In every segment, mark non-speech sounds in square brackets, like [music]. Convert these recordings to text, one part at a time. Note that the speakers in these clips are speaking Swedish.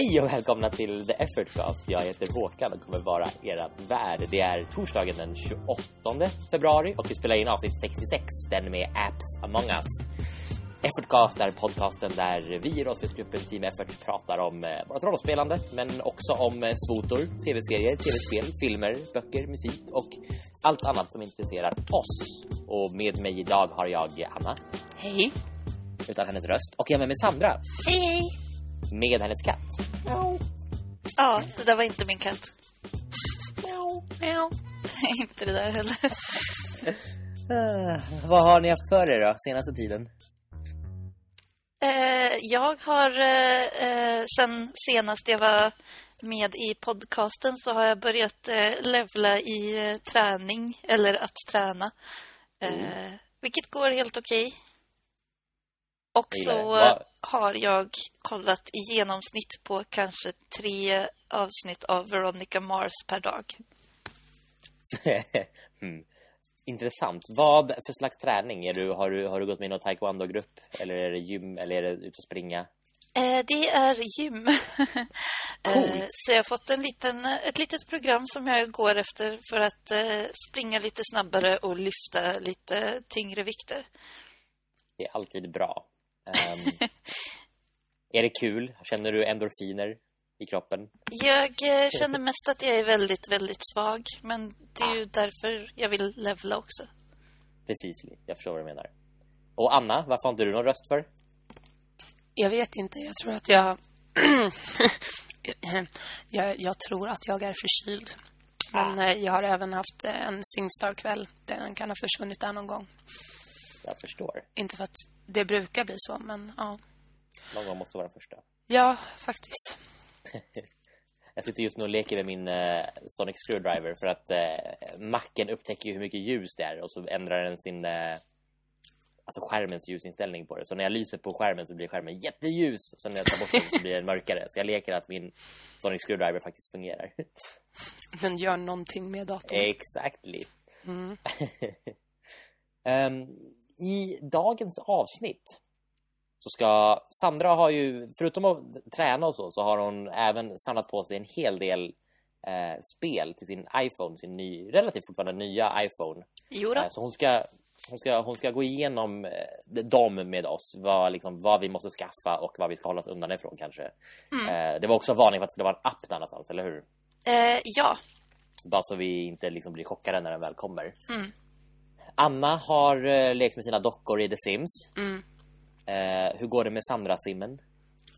Hej och välkomna till The Effortcast. Jag heter Håkan och kommer vara er värd. Det är torsdagen den 28 februari och vi spelar in avsnitt 66, den med Apps Among Us. Effortcast är podcasten där vi i rollspelsgruppen Team Effort pratar om eh, vårt rollspelande, men också om eh, svotor, tv-serier, tv-spel, filmer, böcker, musik och allt annat som intresserar oss. Och med mig idag har jag Anna. Hej. Utan hennes röst. Och jag har med mig Sandra. Hej, hej. Med hennes katt. Ja, det där var inte min katt. Miau. Miau. [laughs] inte det där heller. Ah, vad har ni haft för er då, senaste tiden? Eh, jag har eh, eh, sen senast jag var med i podcasten så har jag börjat eh, levla i eh, träning eller att träna. Eh, Vilket går helt okej. Och så. Vad- har jag kollat i genomsnitt på kanske tre avsnitt av Veronica Mars per dag. [laughs] hmm. Intressant. Vad för slags träning? Är du, har, du, har du gått med i någon taekwondo-grupp? Eller är det gym? Eller är det ut och springa? Eh, det är gym. [laughs] eh, så jag har fått en liten, ett litet program som jag går efter för att eh, springa lite snabbare och lyfta lite tyngre vikter. Det är alltid bra. Ehm, [laughs] är det kul? Känner du endorfiner i kroppen? Jag eh, känner mest att jag är väldigt, väldigt svag. Men det är ju därför jag vill levla också. Precis, jag förstår vad du menar. Och Anna, varför har inte du någon röst för? Jag vet inte. Jag tror att jag... [clears throat] jag, jag tror att jag är förkyld. Men eh, jag har även haft eh, en Singstar-kväll. Den kan ha försvunnit där någon gång. Jag förstår. Inte för att det brukar bli så, men ja. Någon gång måste vara den första. Ja, faktiskt. [laughs] Jag sitter just nu och leker med min eh, Sonic Screwdriver för att eh, macken upptäcker hur mycket ljus det är och så ändrar den sin eh, alltså skärmens ljusinställning på det. Så när jag lyser på skärmen så blir skärmen jätteljus och sen när jag tar bort den så blir den mörkare. Så jag leker att min Sonic Screwdriver faktiskt fungerar. [laughs] Den gör någonting med datorn. Exactly. Mm. [laughs] Ehm, I dagens avsnitt så ska Sandra har ju, förutom att träna och så, så har hon även samlat på sig en hel del eh, spel till sin iPhone, sin ny, relativt fortfarande nya iPhone. Jo. Eh, så hon ska, hon, ska, hon ska gå igenom eh, dem med oss, vad, liksom, vad vi måste skaffa och vad vi ska hålla oss undan ifrån kanske. Eh, det var också varning för att det skulle vara en app där någonstans, eller hur? Eh, ja. Bara så vi inte liksom blir chockade när den väl kommer. Mm. Anna har eh, lekt med sina dockor i The Sims. Mm. Eh, hur går det med Sandra-simmen?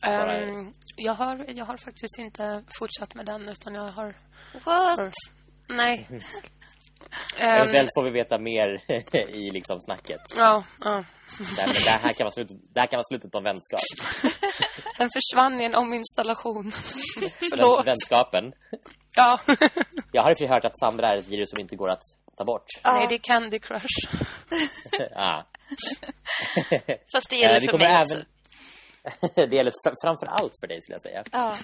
Bara- Ehm, jag, har, jag har faktiskt inte fortsatt med den, utan jag har... What? har nej. [laughs] Ehm, Eventuellt får vi veta mer [laughs] i liksom snacket. ja, ja. Det, här kan vara slutet, det här kan vara slutet på en vänskap. [laughs] Den försvann i en ominstallation. För Förlåt. den vänskapen. Ja. Jag har sig hört att Sandra är ett virus som inte går att ta bort. Nej, det är Candy Crush. [laughs] ah. [laughs] Fast det Eh, gäller för mig även... också. [laughs] det gäller fr- framför allt för dig skulle jag säga. Ja.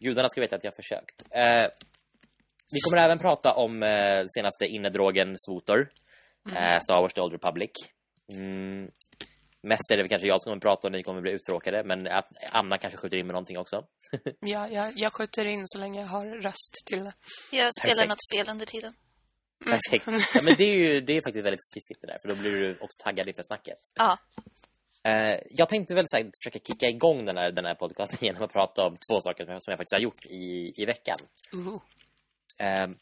Gudarna ska veta att jag har försökt. Eh, vi kommer även prata om eh, senaste innedrogen Svotor. Eh, Star Wars The Old Republic. Mm. Mest är det kanske jag som kommer prata och ni kommer bli uttråkade. Men att Anna kanske skjuter in med någonting också. Ja, jag, jag skjuter in så länge jag har röst till det. Jag spelar Perfekt. något spel under tiden. Perfekt. [laughs] Ja, men det är ju det är faktiskt väldigt fiffigt det där. För då blir du också taggad inför snacket. Ja. Eh, jag tänkte väl så här, försöka kicka igång den här, den här podcasten [laughs] genom att prata om två saker som jag, faktiskt har gjort i, i veckan. Uh. Ehm,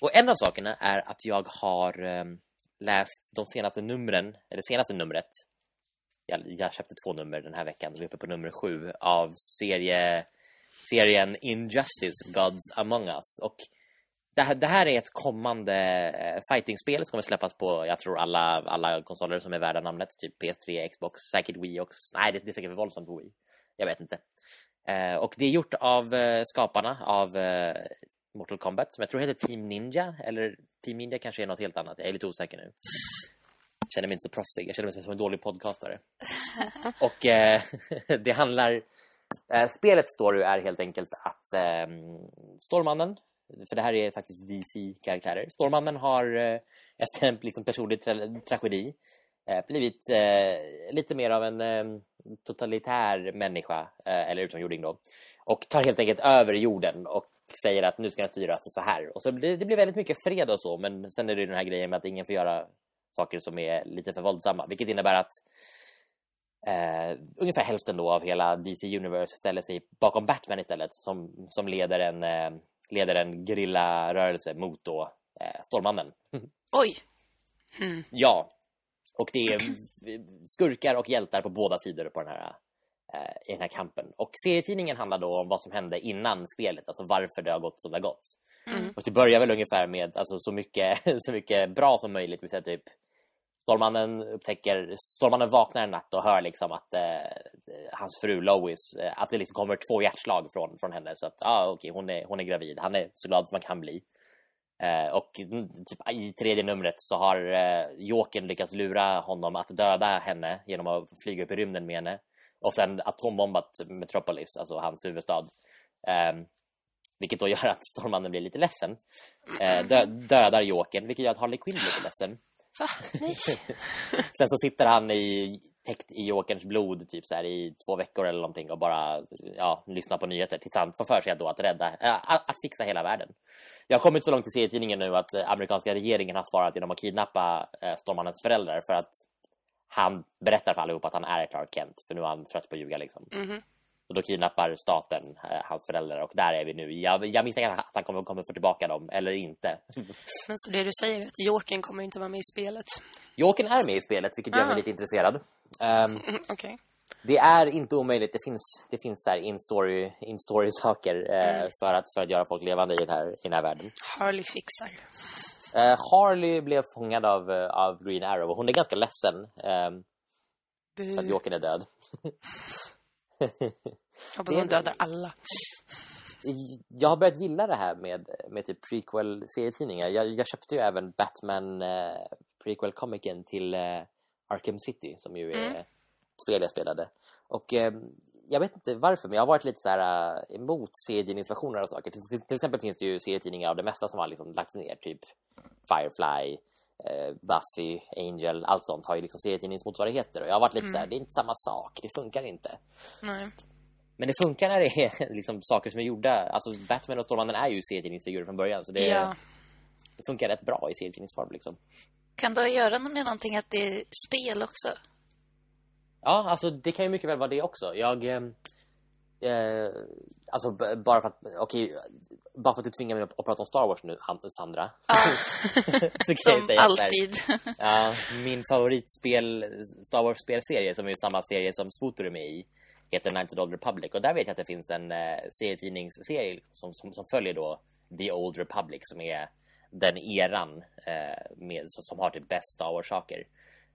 och en av sakerna är att jag har ehm, läst de senaste numren, eller senaste numret. Jag, jag köpte två nummer den här veckan. Vi är uppe på nummer sju av serie, serien Injustice Gods Among Us. Och det här, det här är ett kommande eh, fightingspel som kommer släppas på, jag tror alla, alla konsoler som är värda namnet. Typ PS3, Xbox, säkert Wii också. Nej, det, det är säkert för våldsamt på Wii. Jag vet inte. Eh, och det är gjort av eh, skaparna av eh, Mortal Kombat som jag tror heter Team Ninja. Eller Team Ninja kanske är något helt annat. Jag är lite osäker nu. Känner mig inte så proffsig. Jag känner mig som en dålig podcastare. [laughs] och eh, [laughs] det handlar... Eh, spelets story är helt enkelt att eh, Stålmannen, för det här är faktiskt DC-karaktärer. Stålmannen har eh, efter en liksom, personlig tra tragedi eh, blivit eh, lite mer av en eh, totalitär människa, eh, eller utomjording då. Och tar helt enkelt över jorden och säger att nu ska den styras så här. Och så det, det blir väldigt mycket fred och så, men sen är det den här grejen med att ingen får göra saker som är lite för våldsamma, vilket innebär att eh, ungefär hälften då av hela DC Universe ställer sig bakom Batman istället som, som leder en, eh, leder en rörelse mot då eh, Stålmannen. Oj! Mm. Ja, och det är [clears throat] skurkar och hjältar på båda sidor på den här, eh, i den här kampen. Och serietidningen handlar då om vad som hände innan spelet, alltså varför det har gått som det har gått. Mm. Och det börjar väl ungefär med alltså, så, mycket, [laughs] så mycket bra som möjligt. Vi säger typ Stålmannen upptäcker, Stålmannen vaknar en natt och hör liksom att eh, hans fru Lois, eh, att det liksom kommer två hjärtslag från, från henne. Så att ah, okej, hon, är, hon är gravid. Han är så glad som man kan bli. Eh, och typ, i tredje numret så har eh, Jokern lyckats lura honom att döda henne genom att flyga upp i rymden med henne. Och sen atombombat Metropolis, alltså hans huvudstad. Eh, vilket då gör att Stålmannen blir lite ledsen. Eh, dö dödar Jokern, vilket gör att Harley Quinn blir lite ledsen. Va? Nej. [laughs] Sen så sitter han i täckt i Jokerns blod typ så här i två veckor eller någonting och bara ja, lyssnar på nyheter tills han får för sig då att rädda, äh, att, att fixa hela världen. Jag har kommit så långt i serietidningen nu att äh, amerikanska regeringen har svarat genom att kidnappa äh, Stormannens föräldrar för att han berättar för allihop att han är Clark Kent för nu är han trött på att ljuga liksom. Mm -hmm. Och då kidnappar staten äh, hans föräldrar och där är vi nu. Jag, jag misstänker att han kommer, kommer få tillbaka dem eller inte. [laughs] Men så det du säger är att Jokern kommer inte vara med i spelet? Jokern är med i spelet vilket gör mig lite intresserad. Um, [laughs] mm, okay. Det är inte omöjligt. Det finns, det finns så här in-story, in-story saker eh, mm. för, att, för att göra folk levande i den här, i den här världen. Harley fixar. Eh, Harley blev fångad av, eh, av Green Arrow och hon är ganska ledsen eh, för att Jokern är död. [laughs] Hoppas hon dödar alla. Jag har börjat gilla det här med, med typ prequel-serietidningar. Jag, jag köpte ju även Batman eh, prequel-komikern till eh, Arkham City som ju är mm. spel jag spelade. Och eh, jag vet inte varför men jag har varit lite så här uh, emot serietidningsversioner av saker. Till, till, exempel finns det ju serietidningar av det mesta som har liksom lagts ner. Typ Firefly, eh, Buffy, Angel, allt sånt har ju liksom serietidningsmotsvarigheter. Och jag har varit lite mm. så här, det är inte samma sak. Det funkar inte. Nej. Men det funkar när det är [laughs] liksom saker som är gjorda. Alltså Batman och Stålmannen är ju serietidningsfigurer från början. Så det, ja. det funkar rätt bra i serietidningsform liksom. Kan det göra med någonting att det är spel också? Ja, alltså det kan ju mycket väl vara det också. Jag... Eh, alltså bara för att... Okej, okay, bara för att du tvingar mig att prata om Star Wars nu, Sandra. Ja, [laughs] som alltid. Ja, min favoritspel, Star Wars-spelserie, som är samma serie som Swotor är med i, heter Knights of the Old Republic. Och där vet jag att det finns en eh, serietidningsserie som, som, som följer då The Old Republic, som är den eran eh, med, som har typ bäst Star Wars-saker.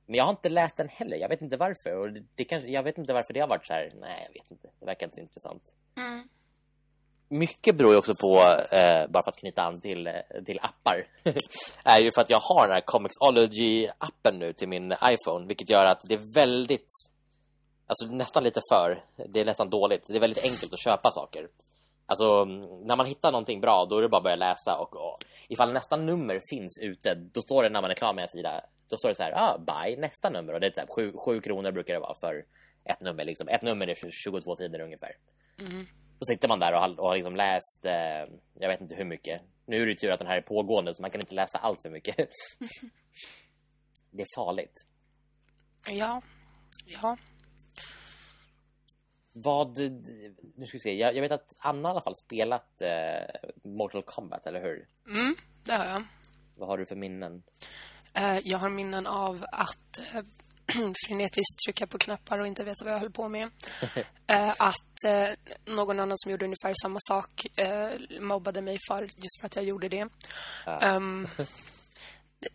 Men jag har inte läst den heller. Jag vet inte varför. Och det kanske, jag vet inte varför det har varit så här. Nej, jag vet inte. Det verkar inte så intressant. Mm. Mycket beror ju också på, eh, bara för att knyta an till, eh, till appar, [laughs] är ju för att jag har den här Comixology-appen nu till min iPhone. Vilket gör att det är väldigt, alltså nästan lite för, det är nästan dåligt. Det är väldigt enkelt att köpa saker. Alltså, när man hittar någonting bra, då är det bara att börja läsa. Och, och ifall nästa nummer finns ute, då står det när man är klar med en sida, då står det så här, ah, buy nästa nummer. Och det är typ 7, 7 kronor brukar det vara för ett nummer. Liksom. Ett nummer är 22 sidor ungefär. Mm. Då sitter man där och har, och har liksom läst, eh, jag vet inte hur mycket. Nu är det tur att den här är pågående, så man kan inte läsa allt för mycket. [laughs] det är farligt. Ja, ja vad, nu ska vi se, jag, jag, vet att Anna i alla fall spelat eh, Mortal Kombat, eller hur? Mm, det har jag. Vad har du för minnen? Eh, jag har minnen av att eh, [clears throat] frenetiskt trycka på knappar och inte veta vad jag höll på med. [laughs] Eh, att eh, någon annan som gjorde ungefär samma sak eh, mobbade mig för just för att jag gjorde det. Ja. [laughs] Um,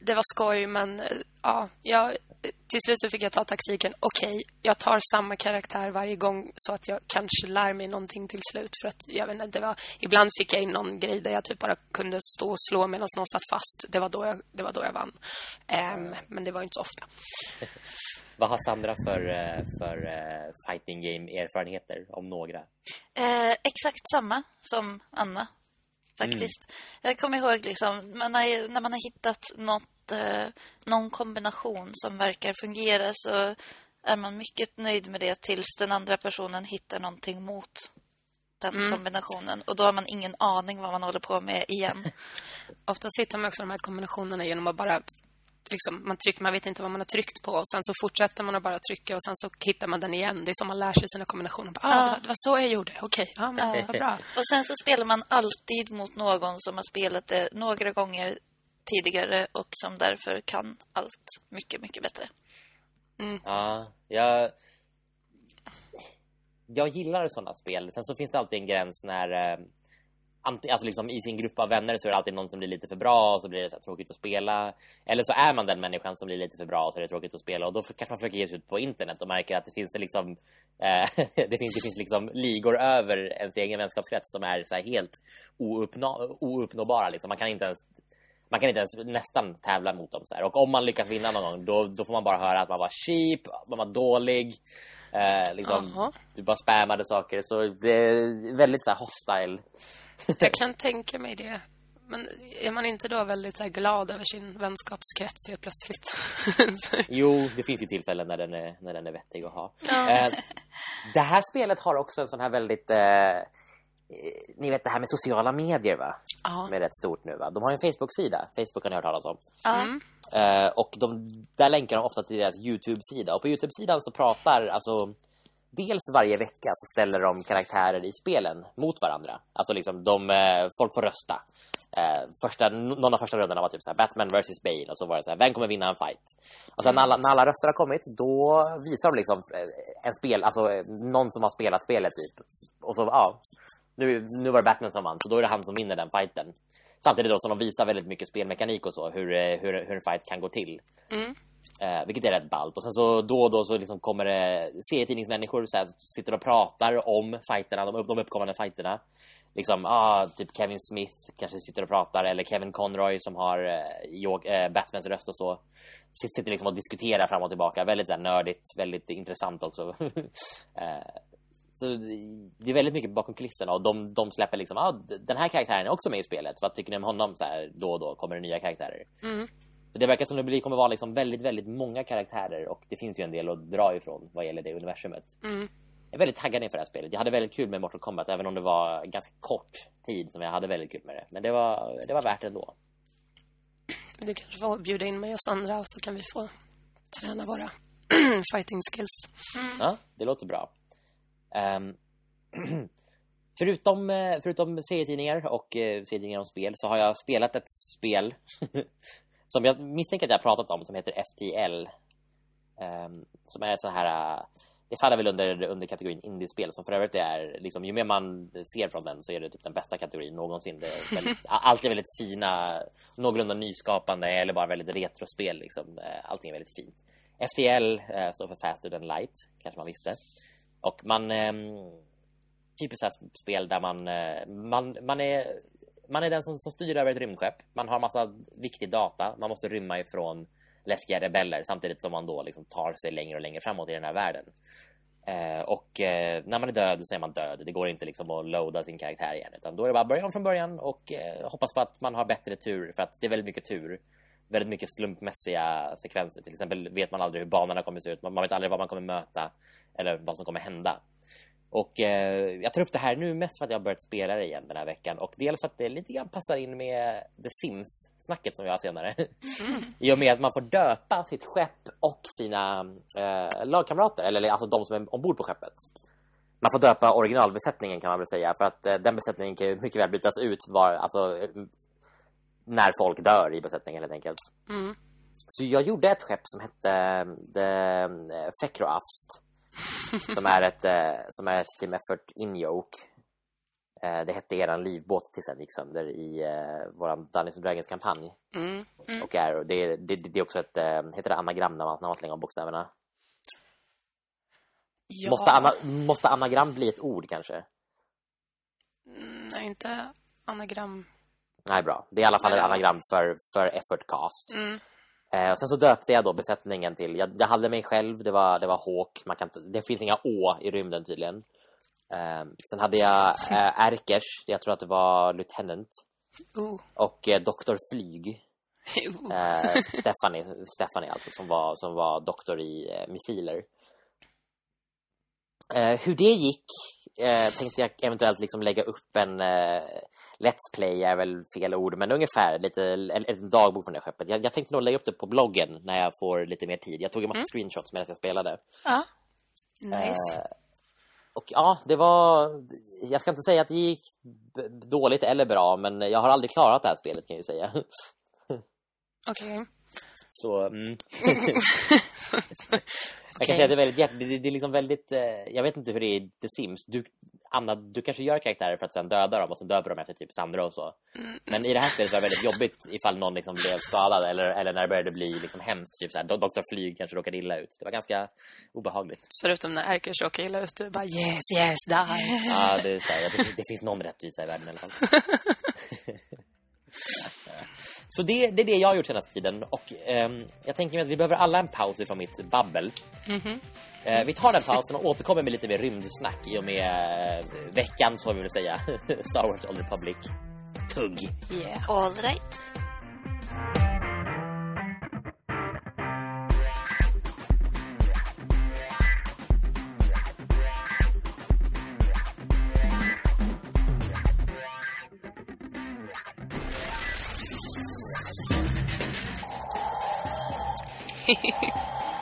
det var skoj, men eh, ja, jag, till slut så fick jag ta taktiken. Okej, okay, jag tar samma karaktär varje gång så att jag kanske lär mig någonting till slut. För att jag vet inte, det var, ibland fick jag in någon grej där jag typ bara kunde stå och slå medan någon satt fast. Det var då jag, det var då jag vann. Um, men det var inte så ofta. [laughs] Vad har Sandra för, eh, för uh, fighting game-erfarenheter, om några? Eh, exakt samma som Anna faktiskt. Mm. Jag kommer ihåg liksom, när man har hittat något något, eh, någon kombination som verkar fungera så är man mycket nöjd med det tills den andra personen hittar någonting mot den Mm. kombinationen. Och då har man ingen aning vad man håller på med igen. [laughs] Oftast hittar man också de här kombinationerna genom att bara... Liksom, man, trycker, man vet inte vad man har tryckt på och sen så fortsätter man att bara trycka och sen så hittar man den igen. Det är som man lär sig sina kombinationer. Bara, ah, Ja. det, var, det var så jag gjorde. Okej, ja, men Ja. vad bra. Och sen så spelar man alltid mot någon som har spelat det några gånger tidigare och som därför kan allt mycket, mycket bättre. Ja, jag... Jag gillar sådana spel. Sen så finns det alltid en gräns när... Eh, alltså liksom I sin grupp av vänner så är det alltid någon som blir lite för bra och så blir det så tråkigt att spela. Eller så är man den människan som blir lite för bra och så är det tråkigt att spela. Och då kanske man försöker ge sig ut på internet och märker att det finns liksom... Eh, [laughs] det finns, det finns liksom ligor över ens egen vänskapskrets som är så här helt ouppnå, ouppnåbara. Liksom. Man kan inte ens man kan inte ens nästan tävla mot dem så här. Och om man lyckas vinna någon gång då, då får man bara höra att man var cheap, man var dålig. Eh, liksom, du bara spammade saker. Så det är väldigt så här hostile. Jag kan tänka mig det. Men är man inte då väldigt så här, glad över sin vänskapskrets helt plötsligt? [laughs] Jo, det finns ju tillfällen när den är, när den är vettig att ha. Ja. Eh, det här spelet har också en sån här väldigt... Eh, ni vet det här med sociala medier va? ja. Som är rätt stort nu va? De har ju en Facebook-sida. Facebook har ni hört talas om. Ja. Mm. Eh, och de, där länkar de ofta till deras Youtube-sida. Och på Youtube-sidan så pratar, alltså dels varje vecka så ställer de karaktärer i spelen mot varandra. Alltså liksom de, eh, folk får rösta. Eh, första, någon av första rundorna var typ så här, Batman vs Bane och så var det så här, vem kommer vinna en fight? Och sen när alla, när alla röster har kommit då visar de liksom eh, en spel, alltså eh, någon som har spelat spelet typ. Och så, ja, nu, nu var det Batman som vann så då är det han som vinner den fighten. Samtidigt då som de visar väldigt mycket spelmekanik och så, hur, eh, hur, hur en fight kan gå till. Mm. Eh, vilket är rätt ballt. Och sen så då och då så liksom kommer det serietidningsmänniskor så här, sitter och pratar om fighterna, de, de uppkommande fighterna. Liksom, ah, typ Kevin Smith kanske sitter och pratar eller Kevin Conroy som har eh, eh, Batmans röst och så. Sitter liksom och diskuterar fram och tillbaka. Väldigt så här, nördigt, väldigt intressant också. [laughs] eh, så det är väldigt mycket bakom kulisserna och de, de släpper liksom, ah, den här karaktären är också med i spelet. Vad tycker ni om honom? Så här, då och då kommer det nya karaktärer. Mm. Så det verkar som det blir, kommer vara liksom väldigt, väldigt många karaktärer och det finns ju en del att dra ifrån vad gäller det universumet. Mm. Jag är väldigt taggad inför det här spelet. Jag hade väldigt kul med Mortal Kombat även om det var ganska kort tid som jag hade väldigt kul med det. Men det var, det var värt det ändå. Du kanske får bjuda in mig och Sandra och så kan vi få träna våra [clears throat] fighting skills. Ja, det låter bra. Ehm, [clears throat] förutom, eh, förutom serietidningar och eh, serietidningar om spel så har jag spelat ett spel [laughs] som jag misstänker att jag har pratat om som heter FTL. Ehm, som är ett sån här... Eh, det faller väl under, under kategorin indiespel som för övrigt är liksom, ju mer man ser från den så är det typ den bästa kategorin någonsin. Det är väldigt, [laughs] allt är väldigt fina, någorlunda nyskapande eller bara väldigt retrospel liksom. Allting är väldigt fint. FTL står för Faster than Light, kanske man visste. Och man... Eh, typiskt så här spel där man, eh, man, man är man är den som, som styr över ett rymdskepp. Man har massa viktig data. Man måste rymma ifrån läskiga rebeller samtidigt som man då liksom tar sig längre och längre framåt i den här världen. Eh, och eh, när man är död så är man död. Det går inte liksom att loada sin karaktär igen utan då är det bara att börja om från början och eh, hoppas på att man har bättre tur för att det är väldigt mycket tur. Väldigt mycket slumpmässiga sekvenser. Till exempel vet man aldrig hur banorna kommer se ut. Man man vet aldrig vad man kommer möta eller vad som kommer hända. Och eh, jag tar upp det här nu mest för att jag har börjat spela det igen den här veckan och dels för att det lite grann passar in med The Sims-snacket som vi har senare. [laughs] I och med att man får döpa sitt skepp och sina eh, lagkamrater, eller alltså de som är ombord på skeppet. Man får döpa originalbesättningen kan man väl säga för att eh, den besättningen kan mycket väl bytas ut var, alltså, när folk dör i besättningen helt enkelt. Mm. Så jag gjorde ett skepp som hette eh, The eh, Fekroafst. [laughs] som är ett eh, som är ett Team Effort in-yoke. Det hette eran livbåt tills den gick sönder i våran Dungeons Dragons kampanj. Mm. Och är, det, det, det är också ett, heter det anagram när man, när man slänger om bokstäverna? Ja. Måste, ana, måste anagram bli ett ord kanske? Mm, Nej, inte anagram. Nej, bra. Det är i alla fall ett anagram för, för effort cast. Mm. Eh, och sen så döpte jag då besättningen till, jag, jag hade mig själv, det var, det var Hawk, man kan, det finns inga Å i rymden tydligen. Eh, sen hade jag eh, Erkers, jag tror att det var Lieutenant, Oh. och eh, Dr. Flyg. Eh, Stephanie, Stephanie alltså, som var, som var doktor i eh, missiler. Eh, hur det gick eh, tänkte jag eventuellt liksom lägga upp en eh, Let's Play är väl fel ord, men ungefär lite en, en dagbok från det skeppet. Jag, jag tänkte nog lägga upp det på bloggen när jag får lite mer tid. Jag tog en massa screenshots medan jag spelade. Ja. Nice. Eh, och ja, det var... Jag ska inte säga att det gick dåligt eller bra, men jag har aldrig klarat det här spelet kan jag ju säga. Okej. Så... Mm. [laughs] [laughs] [laughs] Jag kan säga att det är väldigt hjärt... det, det är liksom väldigt... Eh, jag vet inte hur det är i The Sims. Du, Anna, du kanske gör karaktärer för att sen döda dem och sen döper dem efter typ Sandra och så. Men i det här spelet var det väldigt jobbigt ifall någon liksom blev skadad eller, eller när det började bli liksom hemskt. Typ så här, Dr. Flyg kanske råkade illa ut. Det var ganska obehagligt. Förutom när Erkers råkar illa ut, du bara yes, yes, die. Ja, det, är så här, det, det finns någon rättvisa i världen i alla fall. [laughs] [laughs] Så det, det är det jag har gjort senaste tiden. Och ehm, jag tänker mig att vi behöver alla en paus ifrån mitt babbel. Mhm. Eh, vi tar den pausen och återkommer med lite mer rymdsnack i och med eh, veckan, så vi väl säga. [laughs] Star Wars Old Republic. Tugg. Yeah. All right.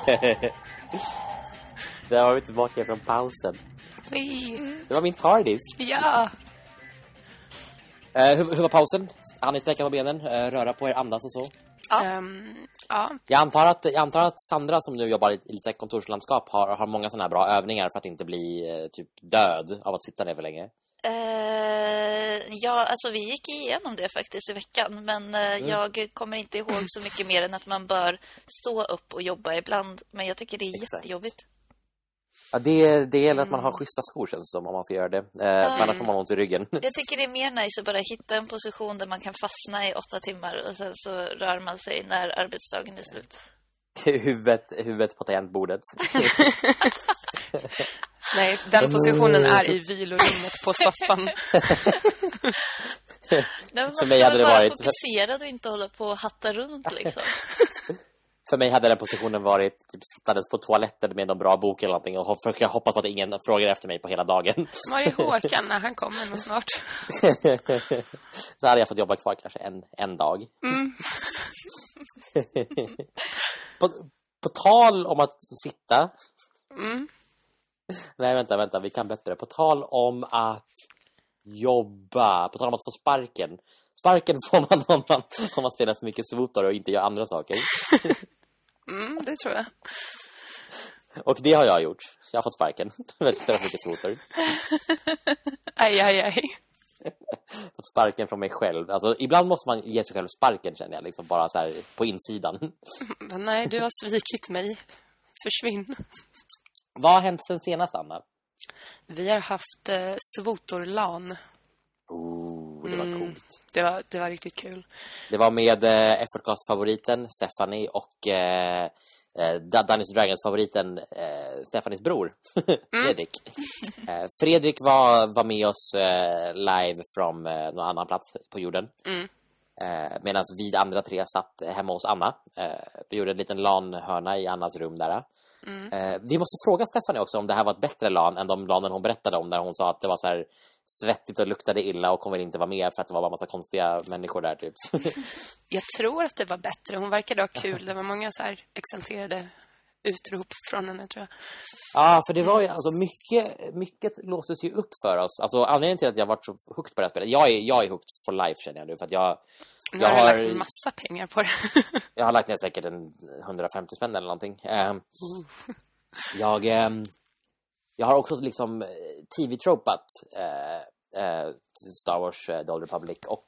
[laughs] Där har vi tillbaka från pausen. Det var min TARDIS. Ja. Eh, hur, hur var pausen? Hann ni sträcka på benen? Eh, röra på er, andas och så? Ja. Ehm, ja. Jag antar att, jag antar att Sandra som nu jobbar i, i lite kontorslandskap har, har många sådana här bra övningar för att inte bli eh, typ död av att sitta ner för länge. Eh, ja, alltså vi gick igenom det faktiskt i veckan. Men eh, jag kommer inte ihåg så mycket mer än att man bör stå upp och jobba ibland. Men jag tycker det är Exakt. jättejobbigt. Ja, det, det gäller att man har schyssta skor känns det som om man ska göra det. Eh, för Annars får man ont i ryggen. [laughs] Jag tycker det är mer nice att bara hitta en position där man kan fastna i åtta timmar och sen så rör man sig när arbetsdagen är slut. [laughs] huvudet, huvudet på tangentbordet. [laughs] Nej, den positionen är i vilorummet på soffan. [laughs] Nej, För mig hade det varit- fokuserad och inte hålla på och hatta runt liksom. För mig hade den positionen varit typ sittandes på toaletten med någon bra bok eller någonting och jag hoppas på att ingen frågar efter mig på hela dagen. Var är Håkan när han kommer nog snart? Så hade jag fått jobba kvar kanske en, en dag. Mm. På, på tal om att sitta. Mm. Nej, vänta, vänta, vi kan bättre. På tal om att jobba, på tal om att få sparken. Sparken [laughs] får man om man, om man spelar för mycket svotor och inte gör andra saker. [laughs] Mm, det tror jag. Och det har jag gjort. Jag har fått sparken [laughs] för att spela för mycket svotor. Aj, aj, aj. [laughs] Fått sparken från mig själv. Alltså, ibland måste man ge sig själv sparken känner jag, liksom bara så här på insidan. Men nej, du har svikit mig. Försvinn. Vad har hänt sen senast, Anna? Vi har haft eh, svotorlan. Oh, det var Mm. coolt. Det var, det var riktigt kul. Det var med eh, Effortcast-favoriten Stephanie och eh, eh, Dungeons Dragons-favoriten eh, Stephanies bror [laughs] Fredrik. eh, Fredrik var, var med oss eh, live från eh, någon annan plats på jorden. Mm. Medan vi andra tre satt hemma hos Anna. Vi gjorde en liten LAN-hörna i Annas rum där. Mm. Eh, vi måste fråga Stephanie också om det här var ett bättre LAN än de LANen hon berättade om där hon sa att det var så här svettigt och luktade illa och kommer inte vara med för att det var bara massa konstiga människor där typ. [laughs] Jag tror att det var bättre. Hon verkade ha kul. Det var många så här exalterade utrop från henne, tror jag. Ja, för det var ju alltså mycket, mycket låstes ju upp för oss. Alltså anledningen till att jag varit så hooked på det här spelet. Jag är, jag är hooked for life känner jag nu för att jag, Nu Jag har du lagt en massa pengar på det. [laughs] jag har lagt ner säkert en 150 spänn eller någonting. Ehm, jag, ehm, jag har också liksom eh, TV-tropat eh, eh, Star Wars The Old Republic och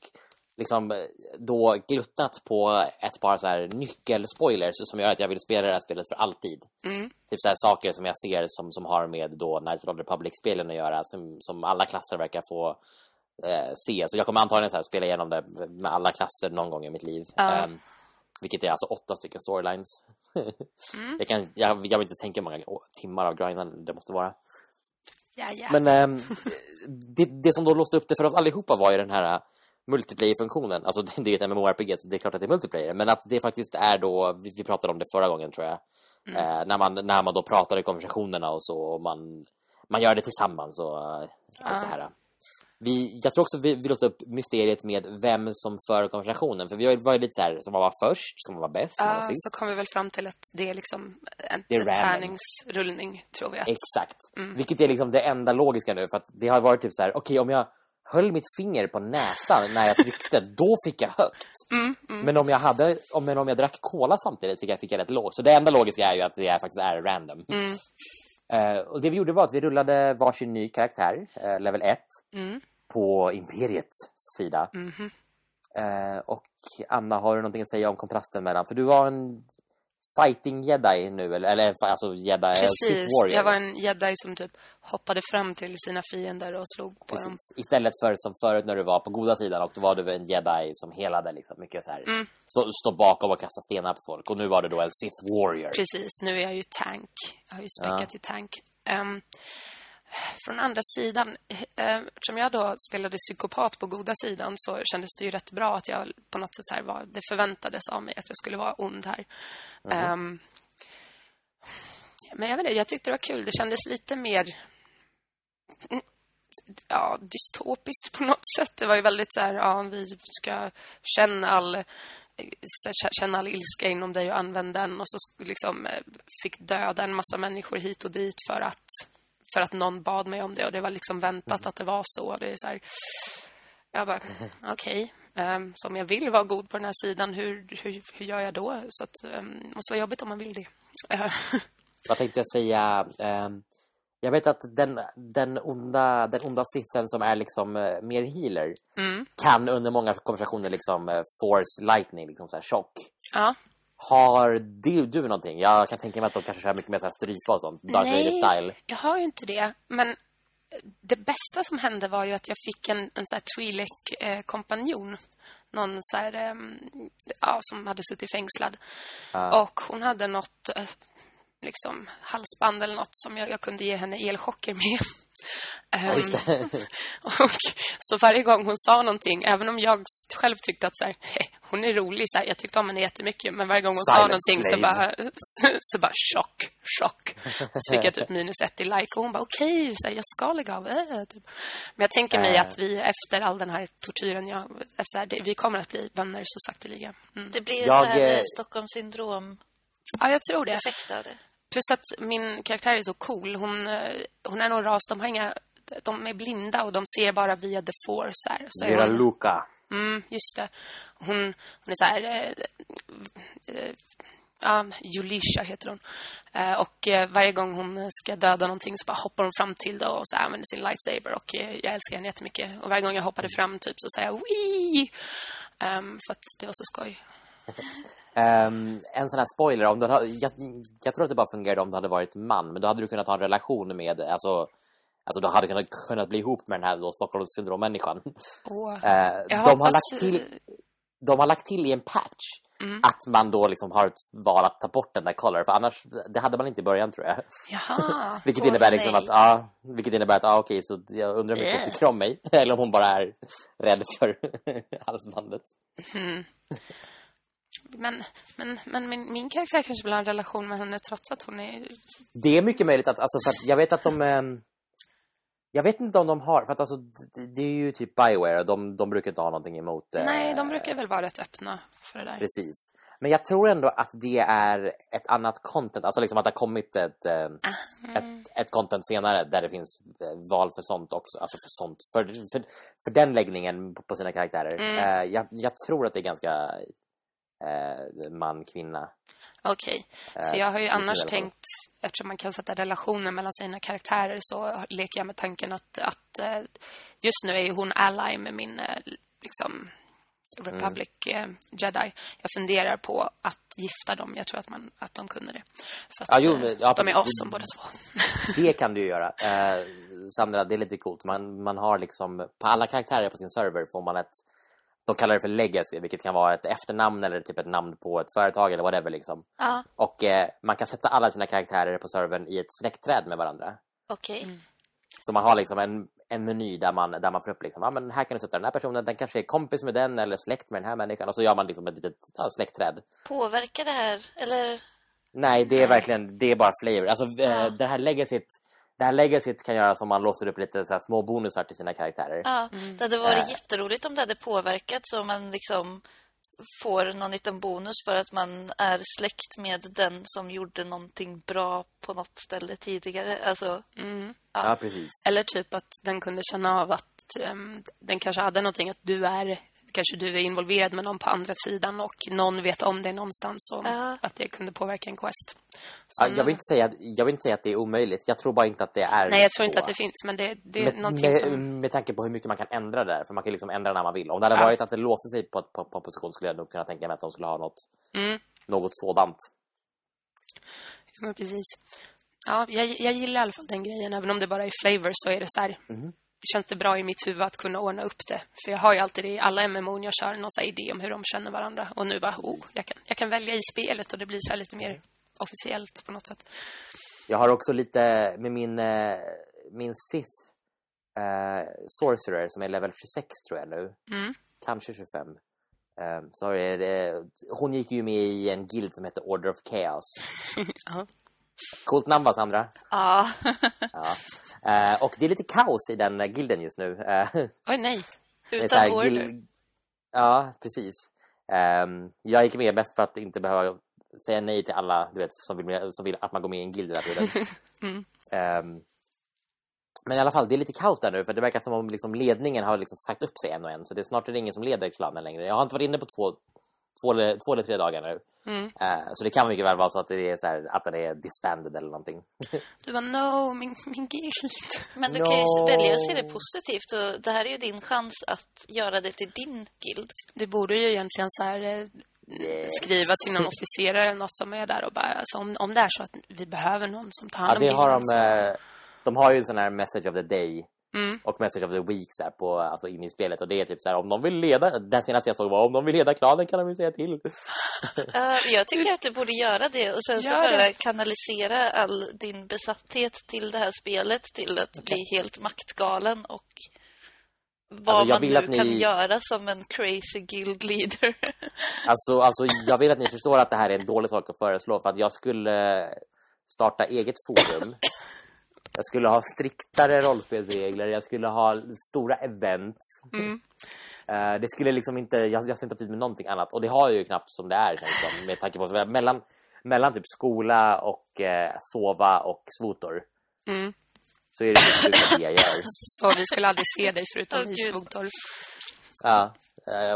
liksom då gluttat på ett par så här nyckelspoilers som gör att jag vill spela det här spelet för alltid. Mm. Typ så här saker som jag ser som, som har med då Knights of the Republic-spelen att göra som, som alla klasser verkar få eh, se. Så jag kommer antagligen så här spela igenom det med alla klasser någon gång i mitt liv. Ja. Ehm, vilket är alltså åtta stycken storylines. Mm. jag, kan, jag, jag vill inte tänka hur många timmar av grinden det måste vara. Ja, ja. Men ehm, det, det som då låste upp det för oss allihopa var ju den här multiplayer-funktionen. Alltså [laughs] det är ju ett MMORPG så det är klart att det är multiplayer. Men att det faktiskt är då, vi, vi pratade om det förra gången tror jag. Mm. Eh, när, man, när man då pratar i konversationerna och så. Och man, man gör det tillsammans och eh, allt det här. Vi, jag tror också vi, vi låste upp mysteriet med vem som för konversationen. För vi var ju lite så här, som var först, som var bäst, som var sist. så kom vi väl fram till att det är liksom en, Det är en tärningsrullning, tror vi att. Exakt. Mm. Vilket är liksom det enda logiska nu. För att det har varit typ så här, okej om jag höll mitt finger på näsan när jag tryckte, [laughs] då fick jag högt. Mm, mm. Men om jag hade, om, men om jag drack cola samtidigt fick jag, fick jag rätt lågt. Så det enda logiska är ju att det är, faktiskt är random. Mm, Eh, och det vi gjorde var att vi rullade varsin ny karaktär, eh, level 1, mm, på Imperiets sida. mhm. Eh, och Anna, har du någonting att säga om kontrasten mellan? För du var en fighting jedi nu, eller, eller alltså jedi, Precis, warrior. jag var en jedi som typ hoppade fram till sina fiender och slog på dem. Precis. Istället för som förut när du var på goda sidan och då var du en jedi som helade liksom mycket så här. Mm. Stå, stå bakom och kasta stenar på folk. Och nu var du då en Sith warrior. Precis, nu är jag ju tank. Jag har ju späckat Ja. till tank. Ehm, från andra sidan, eh, eftersom jag då spelade psykopat på goda sidan så kändes det ju rätt bra att jag på något sätt här var, det förväntades av mig att jag skulle vara ond här. Ehm, men jag vet inte, jag tyckte det var kul. Det kändes lite mer mm, ja, dystopiskt på något sätt. Det var ju väldigt så här, ja, vi ska känna all eh, känna all ilska inom dig och använda den och så liksom eh, fick döda en massa människor hit och dit för att för att någon bad mig om det och det var liksom väntat att det var så. Det är så här, jag bara, okej. ehm, så om jag vill vara god på den här sidan, hur, hur, hur gör jag då? Så att, um, det måste vara jobbigt om man vill det. [laughs] Vad tänkte jag säga? Ehm, jag vet att den, den onda, den onda Sithen som är liksom eh, mer healer mm, kan under många konversationer liksom eh, force lightning, liksom så här chock. ja. Har du, du någonting? Jag kan tänka mig att de kanske kör mycket mer så här strypa och sånt. Nej. Vader-style. Jag har ju inte det, men det bästa som hände var ju att jag fick en, en så här Twi'lek-kompanjon. Någon så här, ehm, ja, som hade suttit fängslad. Ja. Och hon hade något eh, liksom halsband eller något som jag, jag kunde ge henne elchocker med. [laughs] Ja, Ehm, [laughs] och så varje gång hon sa någonting, även om jag själv tyckte att så här, "Heh, hon är rolig, så här, jag tyckte om henne jättemycket, men varje gång hon sa Silent någonting så slave. bara, [laughs] så bara chock, chock. Så fick jag typ minus ett i like och hon bara okej, så här, jag ska lägga av. Äh, typ. Men jag tänker mig Äh. att vi efter all den här tortyren, jag, efter så här, det, vi kommer att bli vänner så sakteliga. Mm. Det blir Jag, så här eh, Stockholms syndrom-effekt Ja, jag tror det. av det. Plus att min karaktär är så cool. Hon, eh, hon är någon ras, de har inga... De är blinda och de ser bara via the force här. Så Vera hon, Luca. mm, just det. Hon, hon är så här... Eh, eh, ja, Julisha heter hon. Eh, och eh, varje gång hon ska döda någonting så bara hoppar hon fram till det och så använder sin lightsaber. Och eh, jag älskar henne jättemycket. Och varje gång jag hoppade fram typ så säger jag Wii! Um, för att det var så skoj. [laughs] Ehm, en sån här spoiler, om du hade, jag, jag tror att det bara fungerade om du hade varit man, men då hade du kunnat ha en relation med, alltså, alltså du hade kunnat, kunnat bli ihop med den här då Stockholms syndrom-människan. Och, Eh, jag de, har lagt till, de har lagt till i en patch Mm. att man då liksom har ett val att ta bort den där color, för annars, det hade man inte i början tror jag. Jaha. [laughs] Vilket innebär liksom nej. att, ja, vilket innebär att, ja okej, så jag undrar om hon tycker om mig, eller om hon bara är rädd för [laughs] halsbandet. Mm. Men, men, men min, min karaktär kanske vill ha en relation med henne trots att hon är... Det är mycket möjligt att, alltså för att jag vet att de ehm, Jag vet inte om de har, för att alltså det, det är ju typ Bioware de, de brukar inte ha någonting emot eh, Nej, de brukar väl vara rätt öppna för det där. Precis. Men jag tror ändå att det är ett annat content, alltså liksom att det har kommit ett, eh, Mm. ett, ett content senare där det finns eh, val för sånt också, alltså för sånt, för, för, för den läggningen på, på sina karaktärer. Mm. Eh, jag, jag tror att det är ganska eh, man, kvinna. Okej, Eh, för jag har ju annars tänkt, eftersom man kan sätta relationer mellan sina karaktärer så leker jag med tanken att, att eh, just nu är ju hon ally med min eh, liksom Republic eh, Jedi. Jag funderar på att gifta dem. Jag tror att, man, att de kunde det. För att, Ja, jo, eh, men- ja, de är awesome båda två. [laughs] Det kan du ju göra. Eh, Sandra, det är lite coolt. Man, man har liksom, på alla karaktärer på sin server får man ett, de kallar det för legacy, vilket kan vara ett efternamn eller typ ett namn på ett företag eller whatever liksom. Ja, Och eh, man kan sätta alla sina karaktärer på servern i ett släktträd med varandra. okej. Mm. Så man har liksom en, en meny där man, där man får upp liksom, ja men här kan du sätta den här personen, den kanske är kompis med den eller släkt med den här människan och så gör man liksom ett litet ja, släktträd. Påverkar det här, eller? Nej, det är verkligen, det är bara flavor. Alltså Ja. eh, det här legacyt, det här legacyt kan göra som man låser upp lite så här små bonusar till sina karaktärer. Ja, det hade varit Äh. jätteroligt om det hade påverkat så man liksom får någon liten bonus för att man är släkt med den som gjorde någonting bra på något ställe tidigare. Alltså, Mm. Ja, precis. Eller typ att den kunde känna av att ehm, den kanske hade någonting att du är kanske du är involverad med någon på andra sidan och någon vet om det någonstans och Ja. att det kunde påverka en quest. Som- jag, vill inte säga, att- jag vill inte säga att det är omöjligt. Jag tror bara inte att det är Nej, jag tror inte så. att det finns, men det, det är med, någonting med, som... med tanke på hur mycket man kan ändra där. För man kan liksom ändra när man vill. Om det hade Ja. varit att det låste sig på, på, på position skulle jag nog kunna tänka mig att de skulle ha något, Mm, något sådant. ja, precis. Ja, jag, jag gillar i alla fall den grejen. Även om det bara är flavor så är det så här... Mhm. Det känns det bra i mitt huvud att kunna ordna upp det. För jag har ju alltid det i alla MMO jag kör, någon idé om hur de känner varandra. Och nu bara, oh, jag kan, jag kan välja i spelet och det blir så lite mer officiellt på något sätt. Jag har också lite med min, eh, min Sith eh, Sorcerer som är level 26 tror jag nu. Mm. Kanske 25. Eh, så har det, hon gick ju med i en guild som heter Order of Chaos. [laughs] Ja. Coolt namn va Sandra? ja. Ja. [laughs] Eh, och det är lite kaos i den eh, gilden just nu. Eh, Oj, nej. [laughs] Utan order. gil- Ja, precis. Ehm, jag gick med mest för att inte behöva säga nej till alla du vet, som, vill med, som vill att man går med i en guild hela tiden. [laughs] Mm. Ehm, men i alla fall, det är lite kaos där nu för det verkar som om liksom ledningen har liksom sagt upp sig en och en. Så det är snart är det ingen som leder klanen längre. Jag har inte varit inne på två, två, eller, två eller tre dagar nu. Mm. Eh, så det kan mycket väl vara så att det är, så här, att det är disbanded eller någonting. [laughs] Du var no, min, min guild. Men du kan ju No. välja att se det positivt och det här är ju din chans att göra det till din guild. Du borde ju egentligen så här, eh, skriva till någon officerare eller något som är där och bara, alltså, om, om det är så att vi behöver någon som tar hand Ja, om det har de, så- eh, de har ju en sån här message of the day Mm. och message of the week så här, på, alltså, in i spelet. Och det är typ så här, om de vill leda, den senaste jag såg var om de vill leda klanen kan de ju säga till. [laughs] Uh, jag tycker att du borde göra det och sen så bara det. kanalisera all din besatthet till det här spelet till att bli helt maktgalen och vad Alltså, jag man nu att ni- kan göra som en crazy guild leader. [laughs] Alltså, alltså, jag vill att ni förstår att det här är en dålig sak att föreslå för att jag skulle starta eget forum. [laughs] Jag skulle ha striktare rollspelsregler, jag skulle ha stora events. Mm. Eh, det skulle liksom inte, jag, jag ser inte tid med någonting annat. Och det har jag ju knappt som det är känns det som, med tanke på så mellan, mellan typ skola och eh, sova och svotor. Mm. Så är det just det jag gör. [laughs] Så vi skulle aldrig se dig förutom Åh, i Gud. Svogtorp. Ja,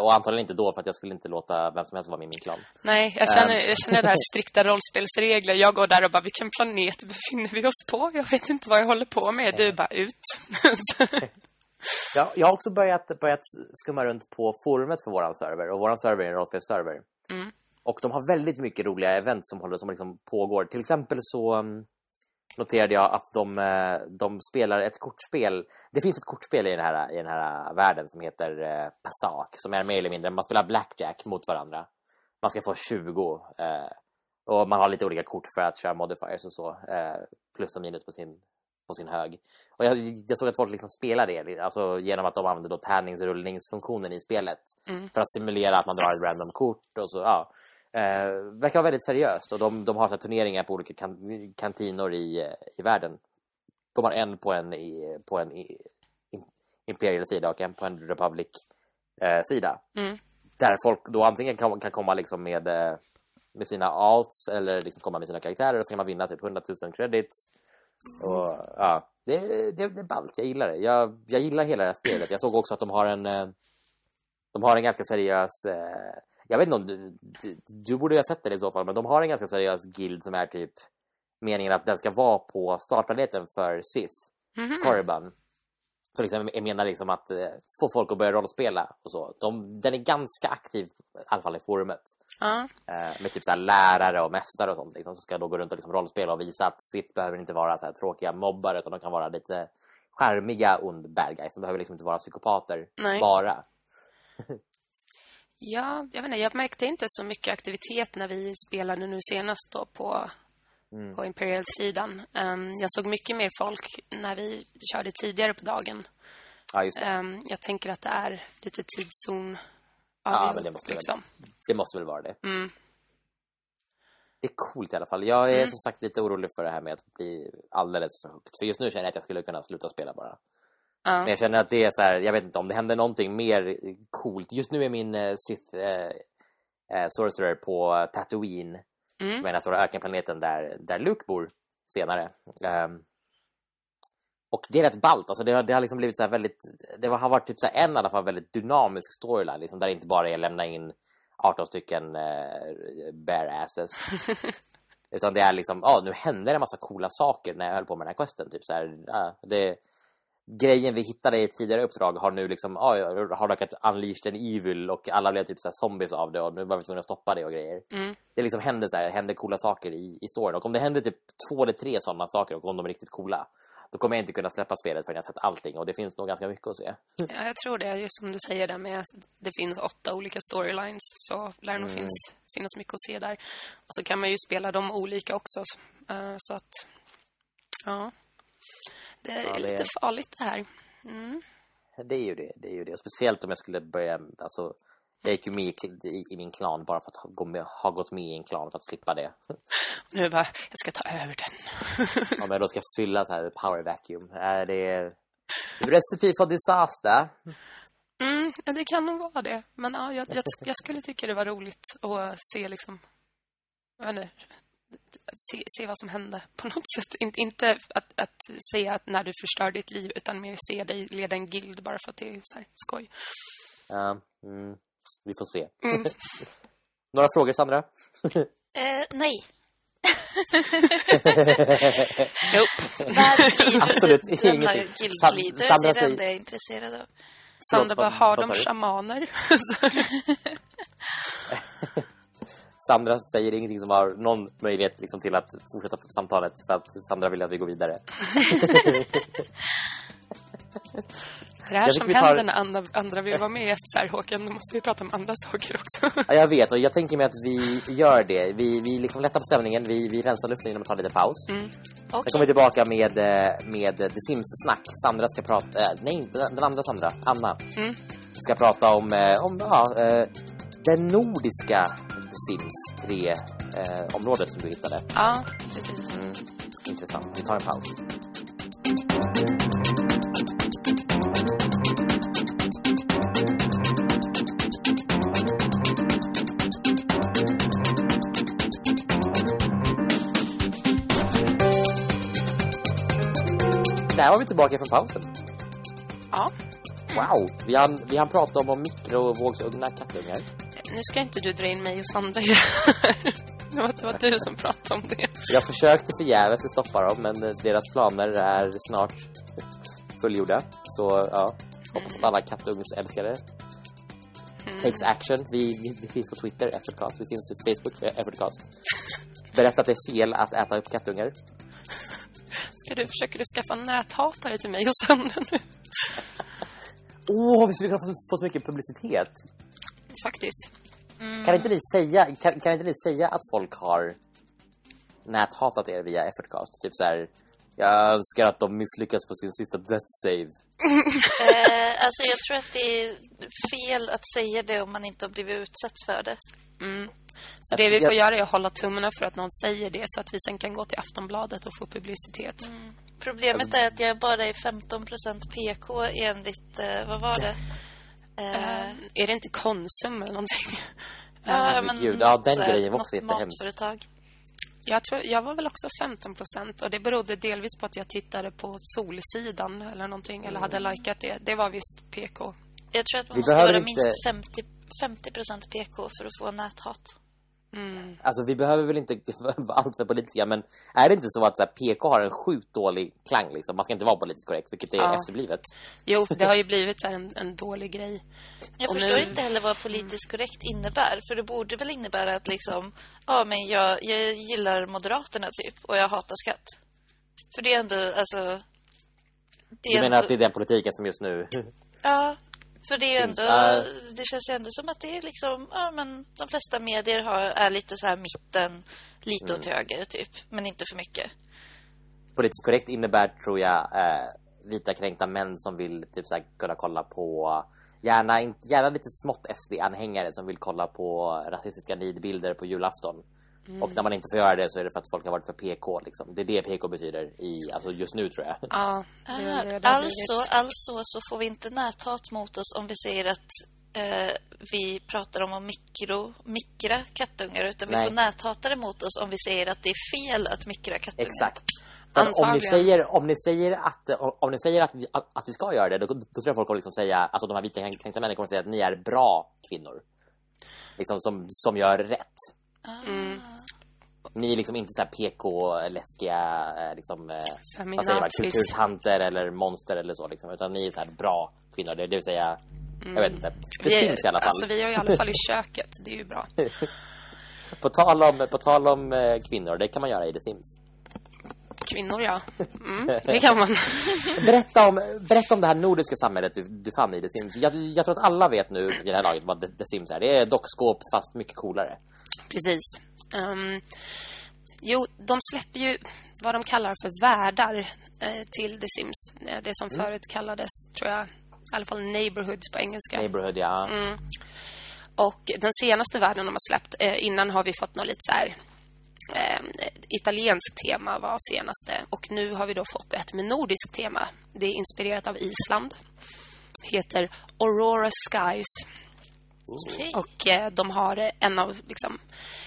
och antagligen inte då för att jag skulle inte låta vem som helst vara med i min klan. Nej, jag känner, Ehm. jag känner det här strikta rollspelsregler. Jag går där och bara, vilken planet befinner vi oss på? Jag vet inte vad jag håller på med. Du bara, ut. [laughs] Ja, jag har också börjat, börjat skumma runt på forumet för våran server. Och våran server är en rollspelsserver. Mm. Och de har väldigt mycket roliga event som, håller, som liksom pågår. Till exempel så um, noterade jag att de, eh, de spelar ett kortspel. Det finns ett kortspel i den här, i den här världen som heter uh, Passak. Som är mer eller mindre, man spelar blackjack mot varandra. Man ska få 20. eh, och man har lite olika kort för att köra modifiers och så. eh, plus och minus på sin, på sin hög. Och jag, jag såg att folk liksom spelar det alltså genom att de använder då tärningsrullningsfunktionen i spelet. Mm. För att simulera att man drar ett random kort och så, ja. Eh, verkar vara väldigt seriöst och de, de har så turneringar på olika kan, kantinor i, eh, i världen. De har en på en, i, på en i, in- Imperial sida och en på en Republic eh, sida. Mm. Där folk då antingen kan, kan komma liksom med, eh, med sina alts eller liksom komma med sina karaktärer och så kan man vinna typ 100 000 credits. Och, ja, det, det, det är ballt. Jag gillar det. Jag, jag gillar hela det här spelet. Jag såg också att de har en eh, de har en ganska seriös eh, jag vet inte om du, du, du borde ha sett det i så fall men de har en ganska seriös guild som är typ meningen att den ska vara på startplaneten för Sith Mhm. Korriban. Så liksom, jag menar liksom att eh, få folk att börja rollspela och så. De, den är ganska aktiv, i alla fall i forumet. Ja. Eh, med typ så lärare och mästare och sånt liksom, som ska då gå runt och liksom rollspela och visa att Sith behöver inte vara så här tråkiga mobbar utan de kan vara lite charmiga und bad guys. De behöver liksom inte vara psykopater Nej. bara. [laughs] Ja, jag vet inte, jag märkte inte så mycket aktivitet när vi spelade nu senast då på Mm. på Imperial-sidan. Ehm, jag såg mycket mer folk när vi körde tidigare på dagen. Ja. Ehm, jag tänker att det är lite tidszon Ja, men det måste väl- liksom. Det måste väl vara det. Mm. Det är coolt i alla fall. Jag är Mm. som sagt lite orolig för det här med att bli alldeles för högt. För just nu känner jag att jag skulle kunna sluta spela bara. Ja. Men jag känner att det är så här, jag vet inte om det händer någonting mer coolt. Just nu är min eh, Sith eh, eh, Sorcerer på Tatooine. Mm. Med den stora ökenplaneten där, där Luke bor senare. Ehm, och det är rätt ballt. Alltså det, har, det har liksom blivit så här väldigt... Det har varit typ så en i alla fall väldigt dynamisk storyline. Liksom, där det inte bara är lämna in 18 stycken eh, bare asses. [laughs] Utan det är liksom, ja nu hände det en massa coola saker när jag höll på med den här questen. Typ så här, ja, det, grejen vi hittade i ett tidigare uppdrag har nu liksom, jag har råkat unleashed en evil och alla blev typ så zombies av det och nu var vi tvungna att stoppa det och grejer. Mm. Det liksom händer så här, händer coola saker i, i storyn och om det händer typ två eller tre sådana saker och om de är riktigt coola då kommer jag inte kunna släppa spelet förrän jag sett allting och det finns nog ganska mycket att se. Ja, jag tror det. Just som du säger där med att det finns åtta olika storylines så lär det nog Mm. finns, finnas mycket att se där. Och så kan man ju spela dem olika också. Eh, så att, ja. Det är Ja, det- lite farligt det här. Mm. Det är ju det, det är ju det. Speciellt om jag skulle börja, alltså jag gick ju med i, i, min klan bara för att ha, gå med, ha gått med i en klan för att slippa det. [laughs] Nu bara, jag ska ta över den. [laughs] Om jag då ska fylla så här power vacuum. Är det [laughs] recipe for disaster? Mm, ja, det kan nog vara det. Men ja, jag, jag, jag skulle tycka det var roligt att se liksom... Jag vet inte, se, se vad som hände på något sätt. In, inte att, att se att när du förstör ditt liv utan mer se dig leda en guild bara för att det är så här skoj. Ja, mm, vi får se. Mm. [laughs] Några frågor Sandra? [laughs] Eh, nej. [laughs] Jo. Absolut ingenting. guildleader? Sandra Det är det enda jag är intresserad av. Sandra bara, har de shamaner? Sandra säger ingenting som har någon möjlighet liksom, till att fortsätta samtalet för att Sandra vill att vi går vidare. [laughs] det här som vi tar- händer när andra, andra vill vara med så här, Håkan, då måste vi prata om andra saker också. [laughs] Ja, jag vet och jag tänker mig att vi gör det. Vi, vi liksom lättar på stämningen, vi, vi rensar luften genom att ta lite paus. Mm. Jag Okej. kommer tillbaka med, eh, med The Sims-snack. Sandra ska prata... Eh, nej, den, andra Sandra. Anna. Mm. Ska prata om, eh, om ja, den nordiska Sims 3-området som du hittade. Ja, precis. Mm, intressant. Vi tar en paus. Där var vi tillbaka från pausen. Ja. Wow! Vi hann, vi hann prata om, om mikrovågsugnar, kattungar. Nu ska inte du dra in mig och Sandra i det här. Det var, det var du som pratade om det. Jag försökte förgäves stoppa dem, men deras planer är snart fullgjorda. Så ja, hoppas att alla kattungsälskare takes action. Vi, vi, finns på Twitter, Eftercast. Vi finns på Facebook, eh, Eftercast. Berätta att det är fel att äta upp kattungar. Ska du, försöker du skaffa näthatare till mig och Sandra nu? Åh, vi skulle kunna få, få så mycket publicitet. Faktiskt. Kan inte ni säga, kan, kan inte ni säga att folk har näthatat er via Effortcast? Typ så här. Jag önskar att de misslyckas på sin sista death save. [laughs] Eh, alltså jag tror att det är fel att säga det om man inte har blivit utsatt för det. Mm. Så det vi får Jag- göra är att hålla tummarna för att någon säger det så att vi sen kan gå till Aftonbladet och få publicitet. Problemet är att jag bara är 15% PK enligt, eh, vad var det? Eh, är det inte Konsum eller någonting? [laughs] ja, herregud. men Ja, något, den grejen var också något jättehemsk. matföretag. Jag, tror, jag var väl också 15 procent och det berodde delvis på att jag tittade på Solsidan eller någonting eller hade likat det. Det var visst PK. Jag tror att man Vi måste vara inte- minst 50, 50 PK för att få näthat. Mm. Alltså vi behöver väl inte [laughs] vara allt för politiska men är det inte så att så här, PK har en sjukt dålig klang liksom? Man ska inte vara politiskt korrekt vilket är Ja. efterblivet. Jo, [laughs] det har ju blivit så här en, en dålig grej. Jag Och förstår nu- inte heller vad politiskt korrekt innebär. För det borde väl innebära att liksom, ja men jag, jag gillar Moderaterna typ och jag hatar skatt. För det är ändå, alltså... Det Du är menar ändå, att det är den politiken som just nu... Ja, för det är ju ändå, det känns ju ändå som att det är liksom, ja men de flesta medier har, är lite så här mitten. lite åt höger typ, men inte för mycket. Politiskt korrekt innebär, tror jag, eh, vita kränkta män som vill typ så här, kunna kolla på Gärna, gärna lite smått SD-anhängare som vill kolla på rasistiska nidbilder på julafton. Och när man inte får göra det så är det för att folk har varit för PK liksom. Det är det PK betyder i, alltså just nu tror jag. Ja, det är det det Ah, alltså, alltså så får vi inte näthat mot oss om vi säger att eh, vi pratar om att mikro, mikra kattungar utan vi Nej. får näthata det mot oss om vi säger att det är fel att mikra kattungar. Exakt. För att om ni säger, om ni säger att, om ni säger att vi, att, att vi ska göra det, då, då tror jag folk kommer liksom säga, alltså de här vita kränk- kränkta männen kommer säga att ni är bra kvinnor. Liksom som, som gör rätt. Ah. Ni är liksom inte så här PK-läskiga, eh, liksom, eh, vad säger man, kulturtanter eller monster eller så liksom. Utan ni är så här bra kvinnor, det, det vill säga, jag vet inte. Det Vi syns i alla fall. Alltså vi är i alla fall i köket, det är ju bra. [laughs] På tal om, på tal om eh, kvinnor, det kan man göra i The Sims. Kvinnor, ja. Mm, [laughs] det kan man. Berätta om, berätta om det här nordiska samhället du, du fann i The Sims. Jag, jag tror att alla vet nu i det här laget vad The, The Sims är. Det är dockskåp fast mycket coolare. Precis. Ehm, jo, de släpper ju vad de kallar för världar eh, till The Sims. Eh, Det som förut kallades, tror jag, i alla fall neighborhoods på engelska. Neighborhood, ja. Och den senaste världen de har släppt, eh, innan har vi fått något lite så här eh, italienskt tema var senaste. Och nu har vi då fått ett med nordiskt tema. Det är inspirerat av Island. Heter Aurora Skies. Okej. Och eh, de har eh, en av liksom,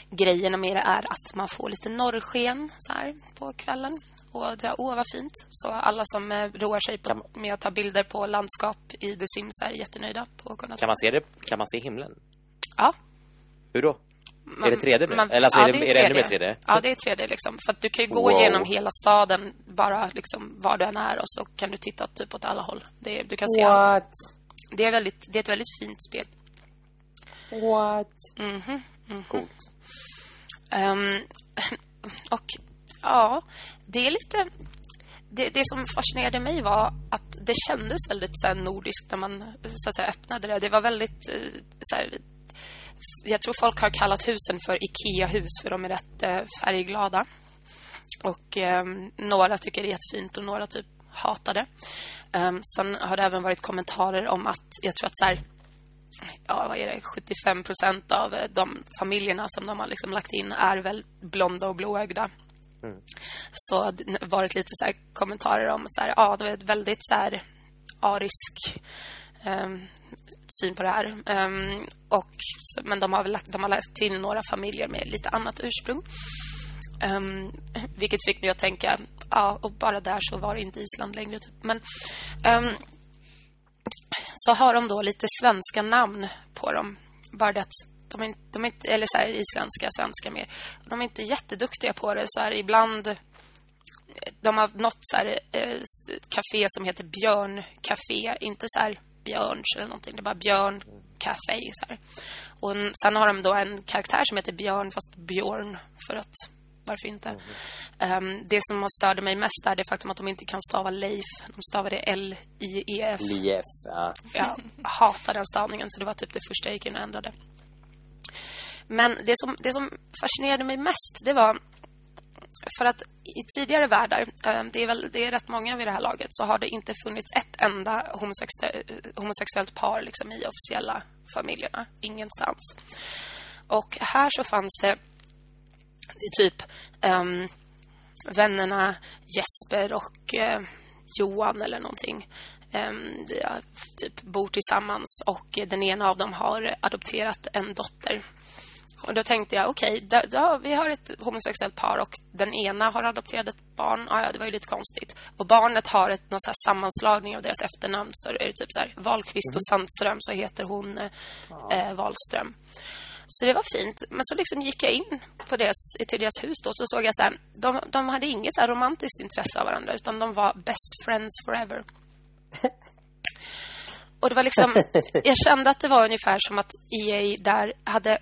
grejerna med det är att man får lite norrsken så här, på kvällen. Och det, åh vad fint. Så alla som eh, roar sig på, med att ta bilder på landskap i The Sims är jättenöjda på att kunna Kan man se det? Kan man se himlen? Ja. Hur då? Man- är det 3D nu? man- Eller alltså, ja, är, det, är det ännu mer 3D? Ja, det är 3D liksom. För att du kan ju gå Wow. igenom hela staden bara liksom var du än är och så kan du titta typ åt alla håll. Det, du kan se allt. What? Det är, väldigt, det är ett väldigt fint spel. What? Mhm. Coolt. Ehm, [laughs] och ja, det är lite... Det, det som fascinerade mig var att det kändes väldigt så här, nordiskt när man så att säga, öppnade det. Det var väldigt... eh, Så här, jag tror folk har kallat husen för Ikea-hus för de är rätt eh, färgglada. Och ehm, några tycker det är jättefint och några typ hatar det. Um, sen har det även varit kommentarer om att jag tror att så här, ja, vad är det, 75 procent av eh, de familjerna som de har liksom lagt in är väl blonda och blåögda. Så det har varit lite så här kommentarer om att så här, ja, det är väldigt så här arisk ehm, syn på det här. Um, och, men de har, väl lagt, de har lagt till några familjer med lite annat ursprung. Um, vilket fick mig att tänka, ja, och bara där så var det inte Island längre. Typ. Men ehm, så har de då lite svenska namn på dem. Bara det att de är inte, de är inte eller så här, isländska, svenska mer. De är inte jätteduktiga på det. Så här, ibland eh, de har något så här, eh, café som heter Björncafé. Inte så här Björns eller någonting. Det är bara Björncafé. Så här. Och en, sen har de då en karaktär som heter Björn fast Björn. För att, varför inte? Ehm, det som störde mig mest är det faktum att de inte kan stava Leif. De stavar det L-I-E-F. LIF, ja. Jag hatar den stavningen så det var typ det första jag gick in och ändrade. Men det som, det som fascinerade mig mest det var för att i tidigare världar, eh, det är, väl, det är rätt många vid det här laget, så har det inte funnits ett enda homosexe, homosexuellt par liksom, i officiella familjerna. Ingenstans. Och här så fanns det, det typ ehm, vännerna Jesper och eh, Johan eller någonting. Ehm, um, ja, typ bor tillsammans och den ena av dem har adopterat en dotter. Och då tänkte jag, okej, okay, vi har ett homosexuellt par och den ena har adopterat ett barn. Ah, ja, det var ju lite konstigt. Och barnet har ett, någon så sammanslagning av deras efternamn. Så är det typ så här, Wahlqvist och Sandström så heter hon eh, Wahlström. Så det var fint. Men så liksom gick jag in på deras, till deras hus då, så såg jag så här, de, de hade inget så romantiskt intresse av varandra utan de var best friends forever. [laughs] Och det var liksom, jag kände att det var ungefär som att EA där hade,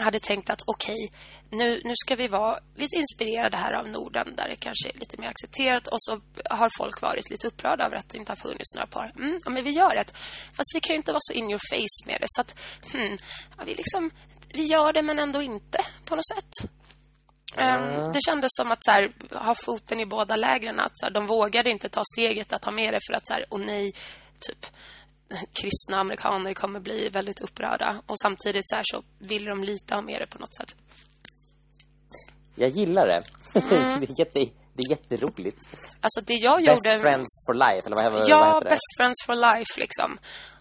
hade tänkt att okej, okay, nu, nu ska vi vara lite inspirerade här av Norden där det kanske är lite mer accepterat och så har folk varit lite upprörda över att det inte har funnits några par. Mm, ja, men vi gör det. Fast vi kan ju inte vara så in your face med det så att, hmm, ja, vi liksom, vi gör det men ändå inte på något sätt. Ehm, det kändes som att här, ha foten i båda lägren. Att, så här, de vågade inte ta steget att ha med det för att så här, åh nej, typ kristna amerikaner kommer bli väldigt upprörda. Och samtidigt så, här, så vill de lite ha med det på något sätt. Jag gillar det. Mm. [laughs] det, är jätte, det är jätteroligt. Alltså det jag Best gjorde... friends for life, eller vad, vad Ja, heter det? best friends for life liksom.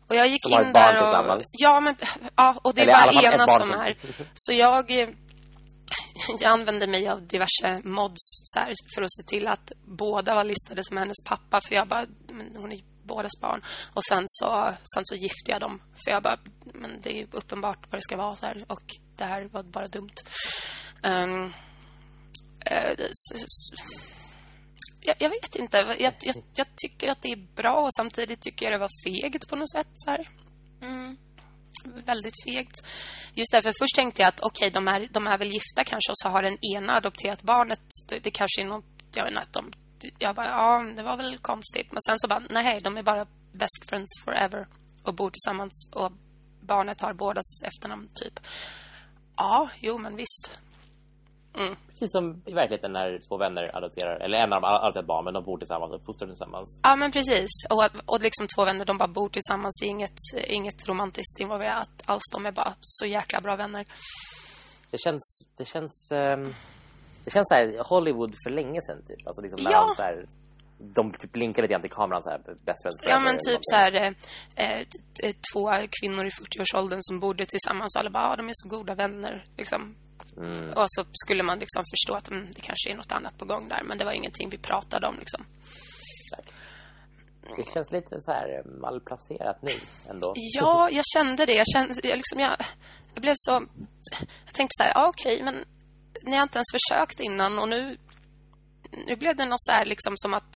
Och jag gick Som har in ett barn där och... tillsammans. Ja, men, ja, och det Eller var ena som som- är. [laughs] Så jag... eh, [laughs] Jag använde mig av diverse mods här, för att se till att båda var listade som hennes pappa. För jag bara, men hon är bådas barn. Och sen så, sen så gifte jag dem. För jag bara, men det är ju uppenbart vad det ska vara så här. Och det här var bara dumt. S- jag, jag vet inte. Jag, jag, jag tycker att det är bra och samtidigt tycker jag det var fegt på något sätt. Så här. Mm. Väldigt fegt. Just därför först tänkte jag att okej, de, är, de är väl gifta kanske och så har den ena adopterat barnet. Det, det kanske är något, jag vet inte, att de, jag bara, ja, det var väl konstigt. Men sen så bara, nej, de är bara best friends forever och bor tillsammans och barnet har bådas efternamn, typ. Ja, jo, men visst. Mm. Precis som i verkligheten när två vänner adopterar, eller en av dem har adopterat barn, men de bor tillsammans och uppfostrar tillsammans. Ja, men precis. Och, och liksom två vänner, de bara bor tillsammans. Det är inget, inget romantiskt involverat alls. De är bara så jäkla bra vänner. Det känns, det känns, ehm, det känns så här Hollywood för länge sedan typ. Alltså liksom när Ja. så här, de typ blinkar lite grann till kameran så här, best friends Ja, men typ så här eh, eh, två kvinnor i 40-årsåldern som bodde tillsammans och alla bara, ah, de är så goda vänner. Liksom. Mm. Och så skulle man liksom förstå att mm, det kanske är något annat på gång där. Men det var ingenting vi pratade om liksom. Det känns lite så här eh, malplacerat nu ändå. Ja, jag kände det. Jag, kände, jag, liksom, jag, jag blev så... Jag tänkte så här, ah, okej, men ni har inte ens försökt innan och nu... Nu blev det något så här liksom som att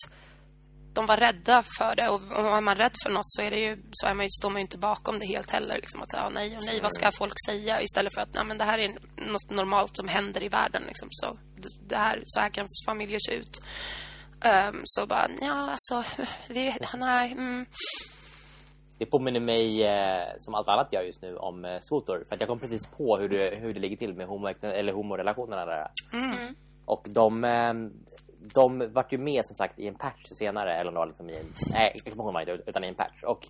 de var rädda för det. Och, och är man rädd för något så, är det ju, så är man ju, står man ju inte bakom det helt heller. Liksom att säga nej och nej, vad ska folk säga? Istället för att nej, men det här är något normalt som händer i världen. Liksom. Så, det- här, så här kan familjer se ut. Ehm, så bara, ja alltså, [laughs] vi, nej, mm, det påminner mig, eh, som allt annat gör just nu, om eh, Swotor. För att jag kom precis på hur det, hur det ligger till med homo, eller homorelationerna där. mm. Och de, eh, de vart ju med som sagt i en patch senare, eller om det var liksom i en, nej, jag kommer inte utan i en patch. Och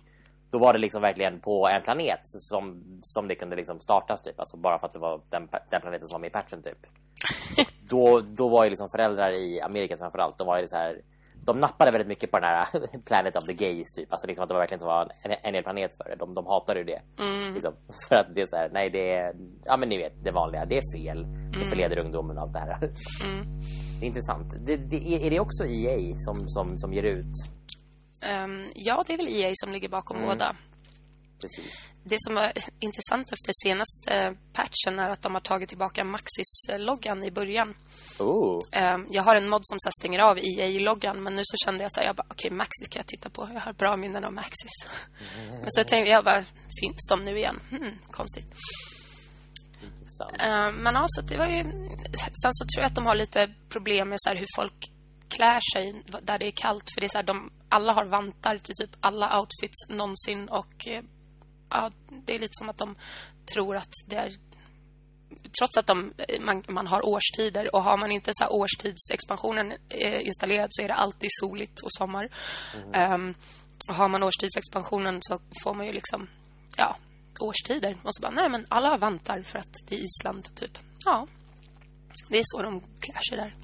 då var det liksom verkligen på en planet som, som det kunde liksom startas typ. Alltså bara för att det var den, den planeten som var med i patchen typ. [laughs] då, då var ju liksom föräldrar i Amerika framförallt, de var ju så här de nappade väldigt mycket på den här [laughs] Planet of the Gays typ. Alltså liksom att det var verkligen var en, en hel planet för det. De, de hatade ju det. Mm. Liksom. [laughs] För att det är så här, nej det är, ja men ni vet det vanliga, det är fel. Det förleder ungdomen och allt det här. Mm. Det [laughs] är intressant. Det, det, är är det också EA som, som, som ger ut? Ehm, ja, det är väl EA som ligger bakom båda. Precis. Det som var intressant efter senaste eh, patchen är att de har tagit tillbaka Maxis-loggan i början. Oh. Ehm, jag har en mod som så stänger av EA-loggan men nu så kände jag att jag bara, okej, Maxis kan jag titta på. Jag har bra minnen av Maxis. [laughs] men så tänkte jag bara, finns de nu igen? Hmm, konstigt. Intressant. Eh, men alltså, det var ju... Sen så tror jag att de har lite problem med så hur folk klär sig där det är kallt. För det är så här, de, alla har vantar till typ alla outfits någonsin. Och eh, ja, det är lite som att de tror att det är... Trots att de, man, man har årstider och har man inte så årstidsexpansionen eh, installerad så är det alltid soligt och sommar. Ehm, och har man årstidsexpansionen så får man ju liksom, ja, årstider. Och så bara, nej men alla har vantar för att det är Island, typ. Ja, det är så de klär sig där.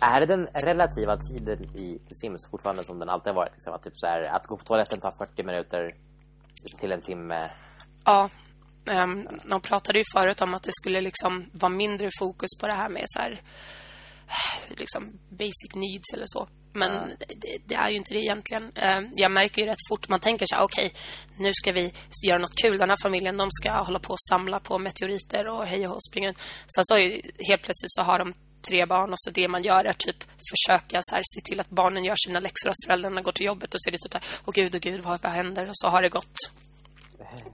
Är det den relativa tiden i Sims fortfarande som den alltid har varit? Liksom, att, typ så här, att gå på toaletten tar 40 minuter till en timme. Ja, um, de pratade ju förut om att det skulle liksom vara mindre fokus på det här med så här, liksom basic needs eller så. Men det, det är ju inte det egentligen. Ehm, jag märker ju rätt fort, man tänker så här, okej, nu ska vi göra något kul. Den här familjen, de ska hålla på och samla på meteoriter och hej och springa. Sen så är ju, helt plötsligt så har de tre barn och så det man gör är typ försöka så här, se till att barnen gör sina läxor och att föräldrarna går till jobbet och så är det typ så här, åh gud, åh gud, vad, vad händer? Och så har det gått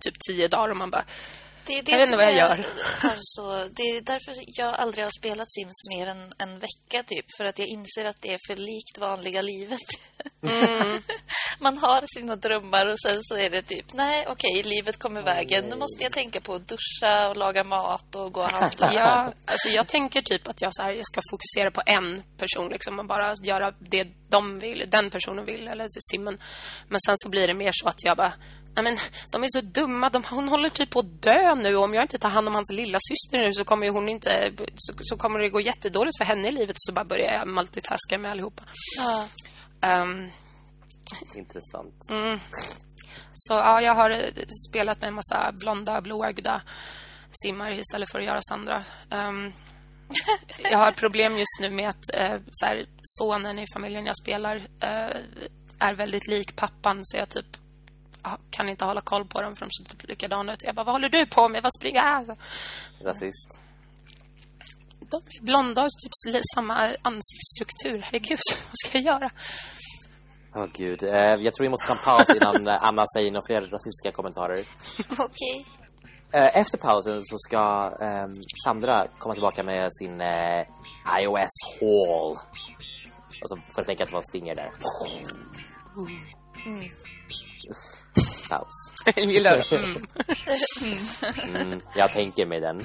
typ tio dagar och man bara det är det Jag vet inte vad jag är- gör. har så, det är därför jag aldrig har spelat Sims mer än en vecka typ. För att jag inser att det är för likt vanliga livet. Mm. [laughs] Man har sina drömmar och sen så är det typ, nej okej, livet kommer vägen. Nu måste jag tänka på att duscha och laga mat och gå och handla. Ja, alltså jag tänker typ att jag, så här, jag ska fokusera på en person liksom, och bara göra det de vill, den personen vill, eller simmen. Men sen så blir det mer så att jag bara, men de är så dumma, de, hon håller typ på att dö nu om jag inte tar hand om hans lilla syster nu så kommer hon inte, så, så kommer det gå jättedåligt för henne i livet och så bara börjar jag multitaska med allihopa. Ja. Ehm, Intressant. Mm. Så ja, jag har eh, spelat med en massa blonda, blåögda simmar istället för att göra Sandra. Ehm, [laughs] jag har problem just nu med att eh, så här, sonen i familjen jag spelar eh, är väldigt lik pappan så jag typ kan inte hålla koll på dem för de ser typ likadana ut. Jag bara, vad håller du på med? Vad springer här? Rasist. De är blonda och typ samma ansiktsstruktur. Herregud, [laughs] vad ska jag göra? Åh gud. Eh, jag tror vi måste ta en paus innan eh, Anna säger några fler rasistiska kommentarer. Okej. Eh, Efter pausen så ska ehm, Sandra komma tillbaka med sin iOS Haul. Och så får jag tänka att det var en stinger där. Paus. [laughs] Jag gillar det. Mm. Mm, jag tänker mig den.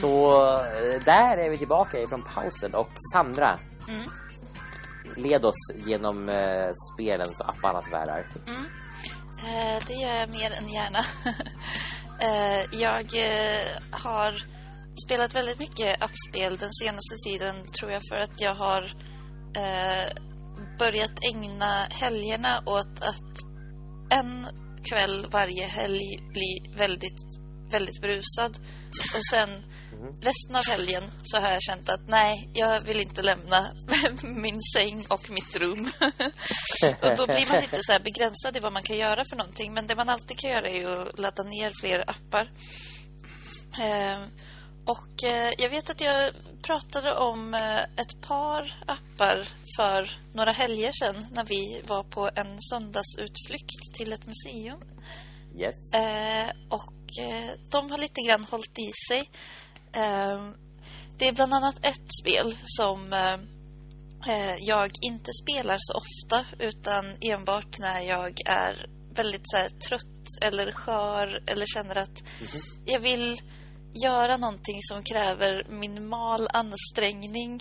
Så eh, där är vi tillbaka ifrån pausen och Sandra Mm led oss genom eh, spelens och apparnas världar. Mm. Eh, det gör jag mer än gärna. [laughs] eh, jag eh, har spelat väldigt mycket appspel den senaste tiden tror jag för att jag har eh, börjat ägna helgerna åt att en kväll varje helg bli väldigt, väldigt brusad. Och sen resten av helgen så har jag känt att nej, jag vill inte lämna [laughs] min säng och mitt rum. [laughs] och då blir man lite så här begränsad i vad man kan göra för någonting. Men det man alltid kan göra är att ladda ner fler appar. Ehm, och eh, jag vet att jag pratade om eh, ett par appar för några helger sedan när vi var på en söndagsutflykt till ett museum. Yes. Eh, och eh, de har lite grann hållit i sig. Eh, det är bland annat ett spel som eh, eh, jag inte spelar så ofta utan enbart när jag är väldigt så här, trött eller skör eller känner att jag vill göra någonting som kräver minimal ansträngning.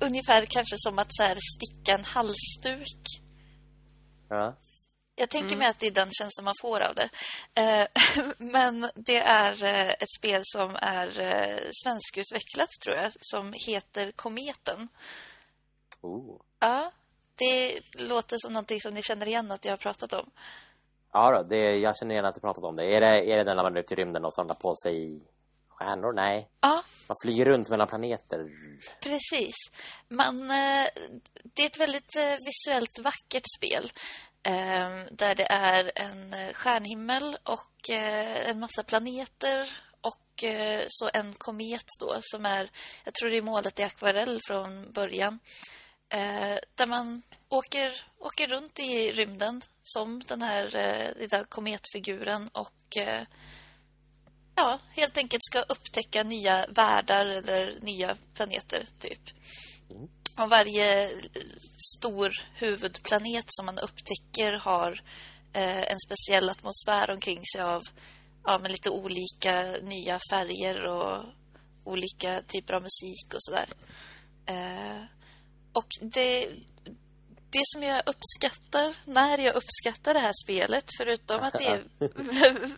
Ungefär kanske som att så här, sticka en halsduk. Ja. Jag tänker mig att det är den känslan man får av det. Eh, [laughs] men det är eh, ett spel som är eh, svenskutvecklat, tror jag, som heter Kometen. Oh. Ja, det låter som någonting som ni känner igen att jag har pratat om. Ja då, det, jag känner igen att du pratat om det. Är det, är det den när man är ute i rymden och samlar på sig stjärnor? Nej. Ja, Man flyger runt mellan planeter. precis. Man, eh, det är ett väldigt visuellt vackert spel eh, Där det är en eh, stjärnhimmel och eh, en massa planeter och eh, så en komet då som är, jag tror det är målet i akvarell från början. Eh, där man åker, åker runt i rymden som den här eh, lilla kometfiguren och eh, ja, helt enkelt ska upptäcka nya världar eller nya planeter, typ. Och varje stor huvudplanet som man upptäcker har eh, en speciell atmosfär omkring sig av ja, med lite olika nya färger och olika typer av musik och sådär. Eh, och det, det som jag uppskattar när jag uppskattar det här spelet, förutom att det är,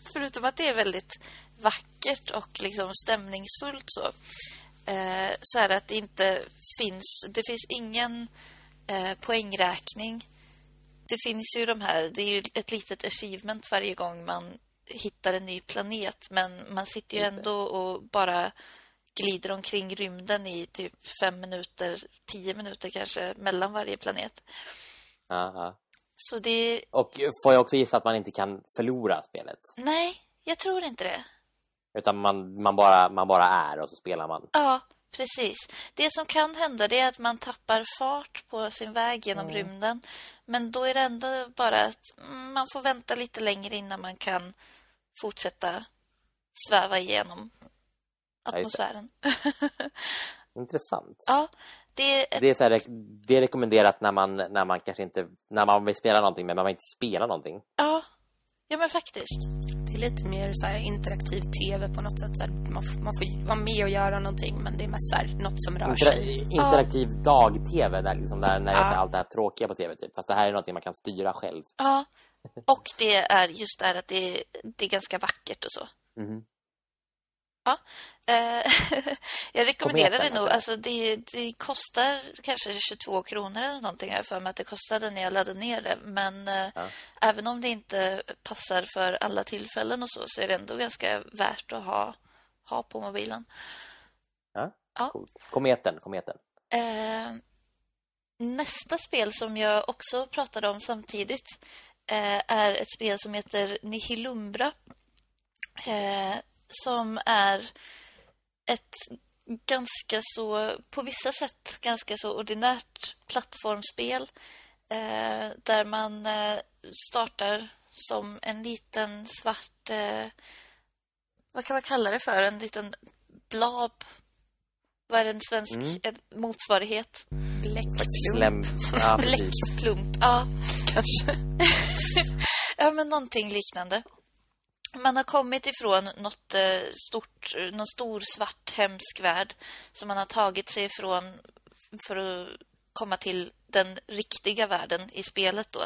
[laughs] förutom att det är väldigt vackert och liksom stämningsfullt så, eh, så är det att det inte finns, det finns ingen eh, poängräkning. Det finns ju de här, det är ju ett litet achievement varje gång man hittar en ny planet, men man sitter ju ändå och bara glider omkring rymden i typ fem minuter, tio minuter kanske, mellan varje planet. Ja. Så det... Och får jag också gissa att man inte kan förlora spelet? Nej, jag tror inte det. Utan man, man, bara, man bara är och så spelar man. Ja, precis. Det som kan hända det är att man tappar fart på sin väg genom mm. rymden. Men då är det ändå bara att man får vänta lite längre innan man kan fortsätta sväva igenom atmosfären. [laughs] Intressant. Ja, det, det, är så här, det är rekommenderat när man, när man kanske inte när man vill spela någonting men man vill inte spela någonting. Ja, ja men faktiskt. Det är lite mer så här interaktiv tv på något sätt. Så här, man, man får vara med och göra någonting men det är mest så här, något som rör Intera sig. Interaktiv ja. dag-tv där, liksom, där när ja. jag allt det här tråkiga på tv. Typ. Fast det här är någonting man kan styra själv. Ja, och det är just det att det, det är ganska vackert och så. Mm. Ja, eh, [laughs] jag rekommenderar det nog. Alltså det, det, kostar kanske 22 kronor eller någonting här för mig att det kostade när jag laddade ner det. Men eh, ja. även om det inte passar för alla tillfällen och så, så är det ändå ganska värt att ha, ha på mobilen. Ja, ja. Coolt. Kometen, kometen. Eh, nästa spel som jag också pratade om samtidigt är ett spel som heter Nihilumbra. Som är ett ganska så, på vissa sätt, ganska så ordinärt plattformspel eh, där man eh, startar som en liten svart, eh, vad kan man kalla det för? En liten blob. Vad är en svensk mm. motsvarighet? Bläckplump. Ja, Bläckplump, ja. Kanske. [laughs] ja, men någonting liknande man har kommit ifrån något eh, stort, eh, någon stor svart hemsk värld som man har tagit sig ifrån för att komma till den riktiga världen i spelet då.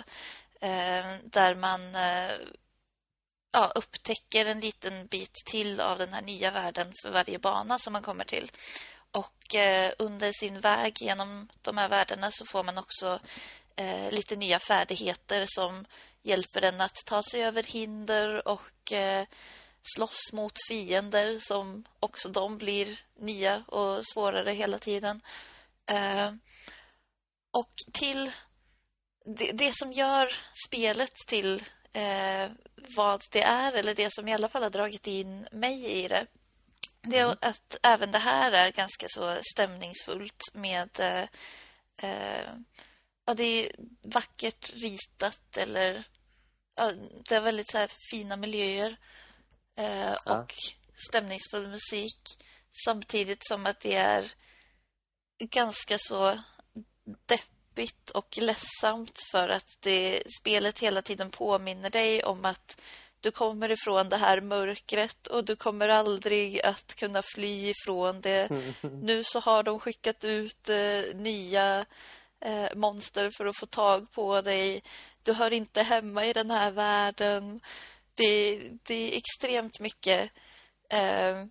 Eh, där man eh, ja, upptäcker en liten bit till av den här nya världen för varje bana som man kommer till. Och under sin väg genom de här världarna så får man också lite nya färdigheter som hjälper den att ta sig över hinder och eh, slåss mot fiender som också de blir nya och svårare hela tiden. Eh, och till det, det, som gör spelet till eh, vad det är, eller det som i alla fall har dragit in mig i det, det är mm. att även det här är ganska så stämningsfullt med eh, eh ja, det är vackert ritat eller ja, det är väldigt så fina miljöer eh, ja. och stämningsfull musik samtidigt som att det är ganska så deppigt och ledsamt för att det, spelet hela tiden påminner dig om att du kommer ifrån det här mörkret och du kommer aldrig att kunna fly ifrån det. [laughs] Nu så har de skickat ut eh, nya eh, monster för att få tag på dig. Du hör inte hemma i den här världen. Det, det är extremt mycket eh,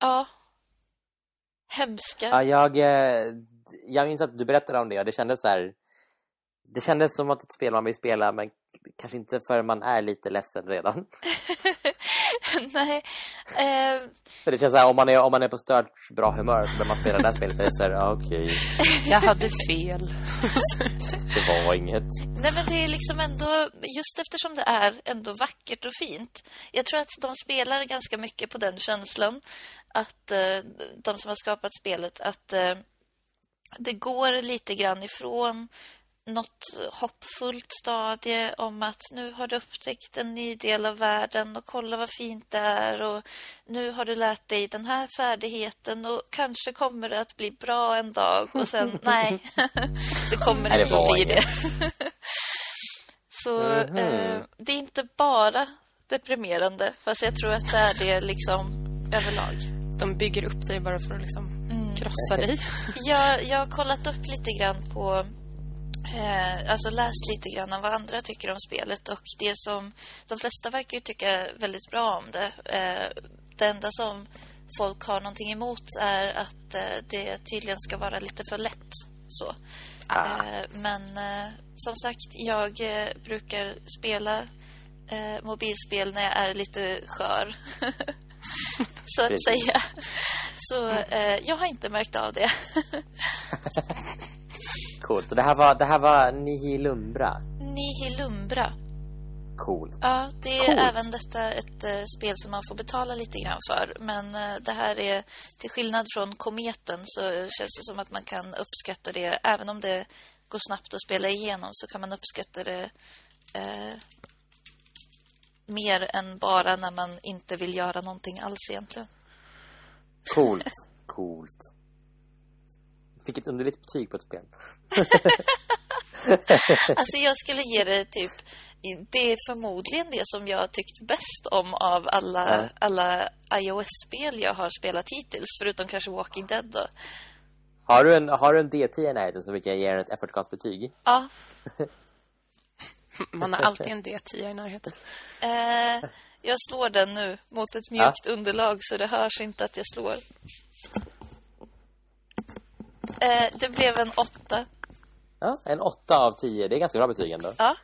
ja hemska. Ja, jag, eh, jag minns att du berättade om det och det kändes så här det kändes som att ett spel man vill spela men kanske inte förrän man är lite ledsen redan. [laughs] [laughs] Nej. Eh... För det känns så här, om man är, om man är på stört bra humör så när man spelar det här spelet är det så okej. Okay. [laughs] Jag hade fel. [laughs] det var inget. Nej men det är liksom ändå, just eftersom det är ändå vackert och fint. Jag tror att de spelar ganska mycket på den känslan. Att eh, de som har skapat spelet, att eh, det går lite grann ifrån något hoppfullt stadie om att nu har du upptäckt en ny del av världen och kolla vad fint det är och nu har du lärt dig den här färdigheten och kanske kommer det att bli bra en dag och sen [laughs] nej, [laughs] det kommer nej, inte att bli det. [laughs] Så mm -hmm. eh, det är inte bara deprimerande fast jag tror att det är det liksom överlag. De bygger upp dig bara för att liksom mm. krossa dig. jag, jag har kollat upp lite grann på eh, alltså läst lite grann om vad andra tycker om spelet och det som de flesta verkar tycka väldigt bra om det. Eh, det enda som folk har någonting emot är att eh, det tydligen ska vara lite för lätt så. Ah. Eh, men eh, som sagt, jag eh, brukar spela mobilspel när jag är lite skör. [laughs] så att säga. Så jag har inte märkt av det. [laughs] Coolt. Och det här var, det här var Nihilumbra? Nihilumbra. Cool. Ja, det är Coolt. även detta ett eh, spel som man får betala lite grann för. Men eh, det här är, till skillnad från Kometen, så känns det som att man kan uppskatta det. Även om det går snabbt att spela igenom så kan man uppskatta det eh, mer än bara när man inte vill göra någonting alls egentligen. Coolt. Coolt. Fick ett underligt betyg på ett spel. [laughs] Alltså jag skulle ge det typ det är förmodligen det som jag har tyckt bäst om av alla, Ja. alla iOS-spel jag har spelat hittills, förutom kanske Walking Dead då. Har du en, har du en D10 i närheten så vilka ger ett effortcast-betyg? Ja, [laughs] Man har alltid en D10 i närheten. eh, jag slår den nu mot ett mjukt underlag så det hörs inte att jag slår. Eh, det blev en åtta. Ja, en 8 av 10. Det är ganska bra betyg ändå. Ja,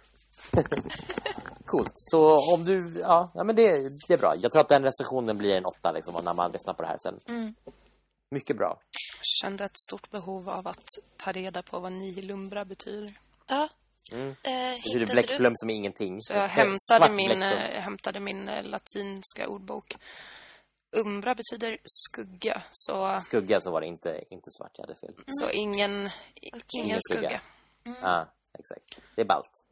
[laughs] Coolt. Så om du... Ja, ja men det, det är bra. Jag tror att den recensionen blir en 8 liksom, när man lyssnar på det här sen. Mm. Mycket bra. Jag kände ett stort behov av att ta reda på vad nihilumbra betyder. ja. Mm. Eh, Det bläckplum som är ingenting. Så jag Ett hämtade svart min, eh, hämtade min eh, latinska ordbok. Umbra betyder skugga, så, Skugga så var det inte, inte svart, jag hade fel. så ingen, i- ingen skugga. skugga. Ja, exakt. Det är ballt.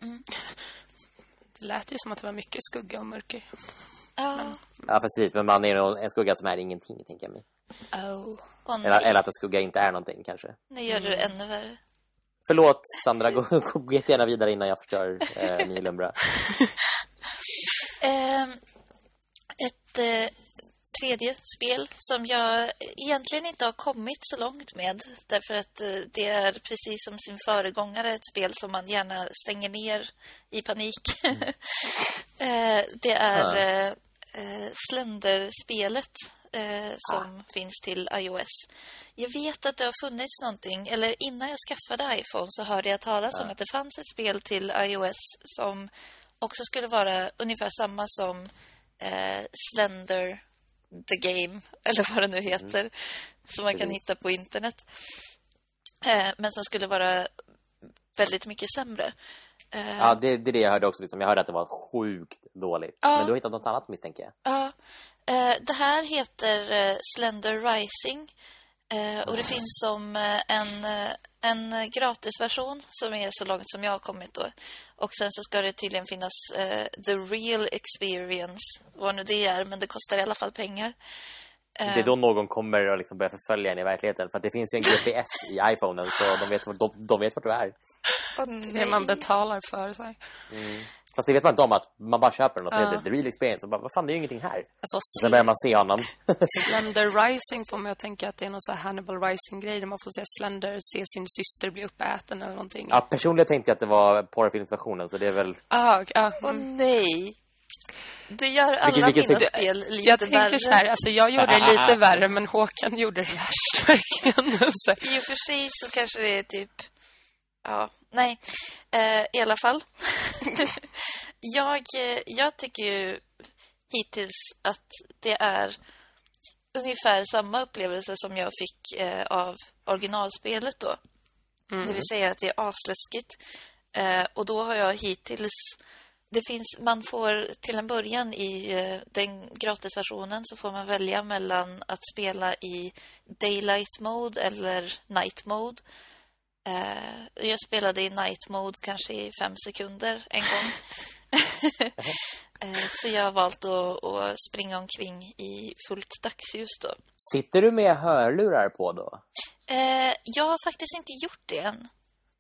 Det lät ju som att det var mycket skugga och mörker. du? Ja. Ja, precis. Men man är nog en skugga som är ingenting, tänker jag mig. Oh. Åh, Eller, eller att en skugga inte är någonting, kanske. Nu gör du det ännu värre. Förlåt, Sandra. Gå, gå gärna vidare innan jag förstör eh, Nilumbra. [laughs] Ehm, ett eh, tredje spel som jag egentligen inte har kommit så långt med. Därför att eh, det är precis som sin föregångare ett spel som man gärna stänger ner i panik. [laughs] eh, det är Ah. eh, Slender-spelet som finns till iOS. Jag vet att det har funnits någonting, eller innan jag skaffade iPhone så hörde jag talas om att det fanns ett spel till iOS som också skulle vara ungefär samma som eh, Slender the Game, [laughs] eller vad det nu heter, som man kan hitta på internet. Eh, men som skulle vara väldigt mycket sämre. Eh, Ja, det, det är det jag hörde också. Liksom. Jag hörde att det var sjukt dåligt. Ja. Men du har hittat något annat, misstänker jag. Ja, eh, det här heter eh, Slender Rising. Eh, och det finns som eh, en, eh, en gratisversion som är så långt som jag har kommit då. Och sen så ska det tydligen finnas eh, The Real Experience, vad nu det är, men det kostar i alla fall pengar. Det är då någon kommer och liksom börjar förfölja en i verkligheten. För att det finns ju en GPS i iPhonen så de vet, var- de, de vet vart du är. Det man betalar för. Så här. Fast det vet man inte om att man bara köper den och så Ja. heter det The Real Experience. Och bara, vad fan, det är ju ingenting här. Alltså, sen börjar man se honom. [laughs] Slender Rising får mig att tänka att det är någon så här Hannibal Rising-grej där man får se Slender se sin syster bli uppäten eller någonting. ja, personligen tänkte jag att det var porrfilmsversionen så det är väl... Ah, ok, ah, Åh nej! Du gör alla vilket mina typ- spel lite Jag tänker värre. så här, alltså jag gjorde det lite [laughs] värre men Håkan gjorde det värst [laughs] verkligen. I och för sig så kanske det är typ... Ja, nej. Eh, I alla fall. [laughs] jag, eh, jag tycker ju hittills att det är ungefär samma upplevelse som jag fick eh, av originalspelet då. Det vill säga att det är asläskigt. Eh, och då har jag hittills... Det finns, man får till en början i eh, den gratisversionen så får man välja mellan att spela i Daylight Mode eller Night Mode. Eh, jag spelade i Night Mode kanske i fem sekunder en gång. [laughs] eh, så jag har valt att, att springa omkring i fullt dagsljus då. Sitter du med hörlurar på då? Eh, jag har faktiskt inte gjort det än.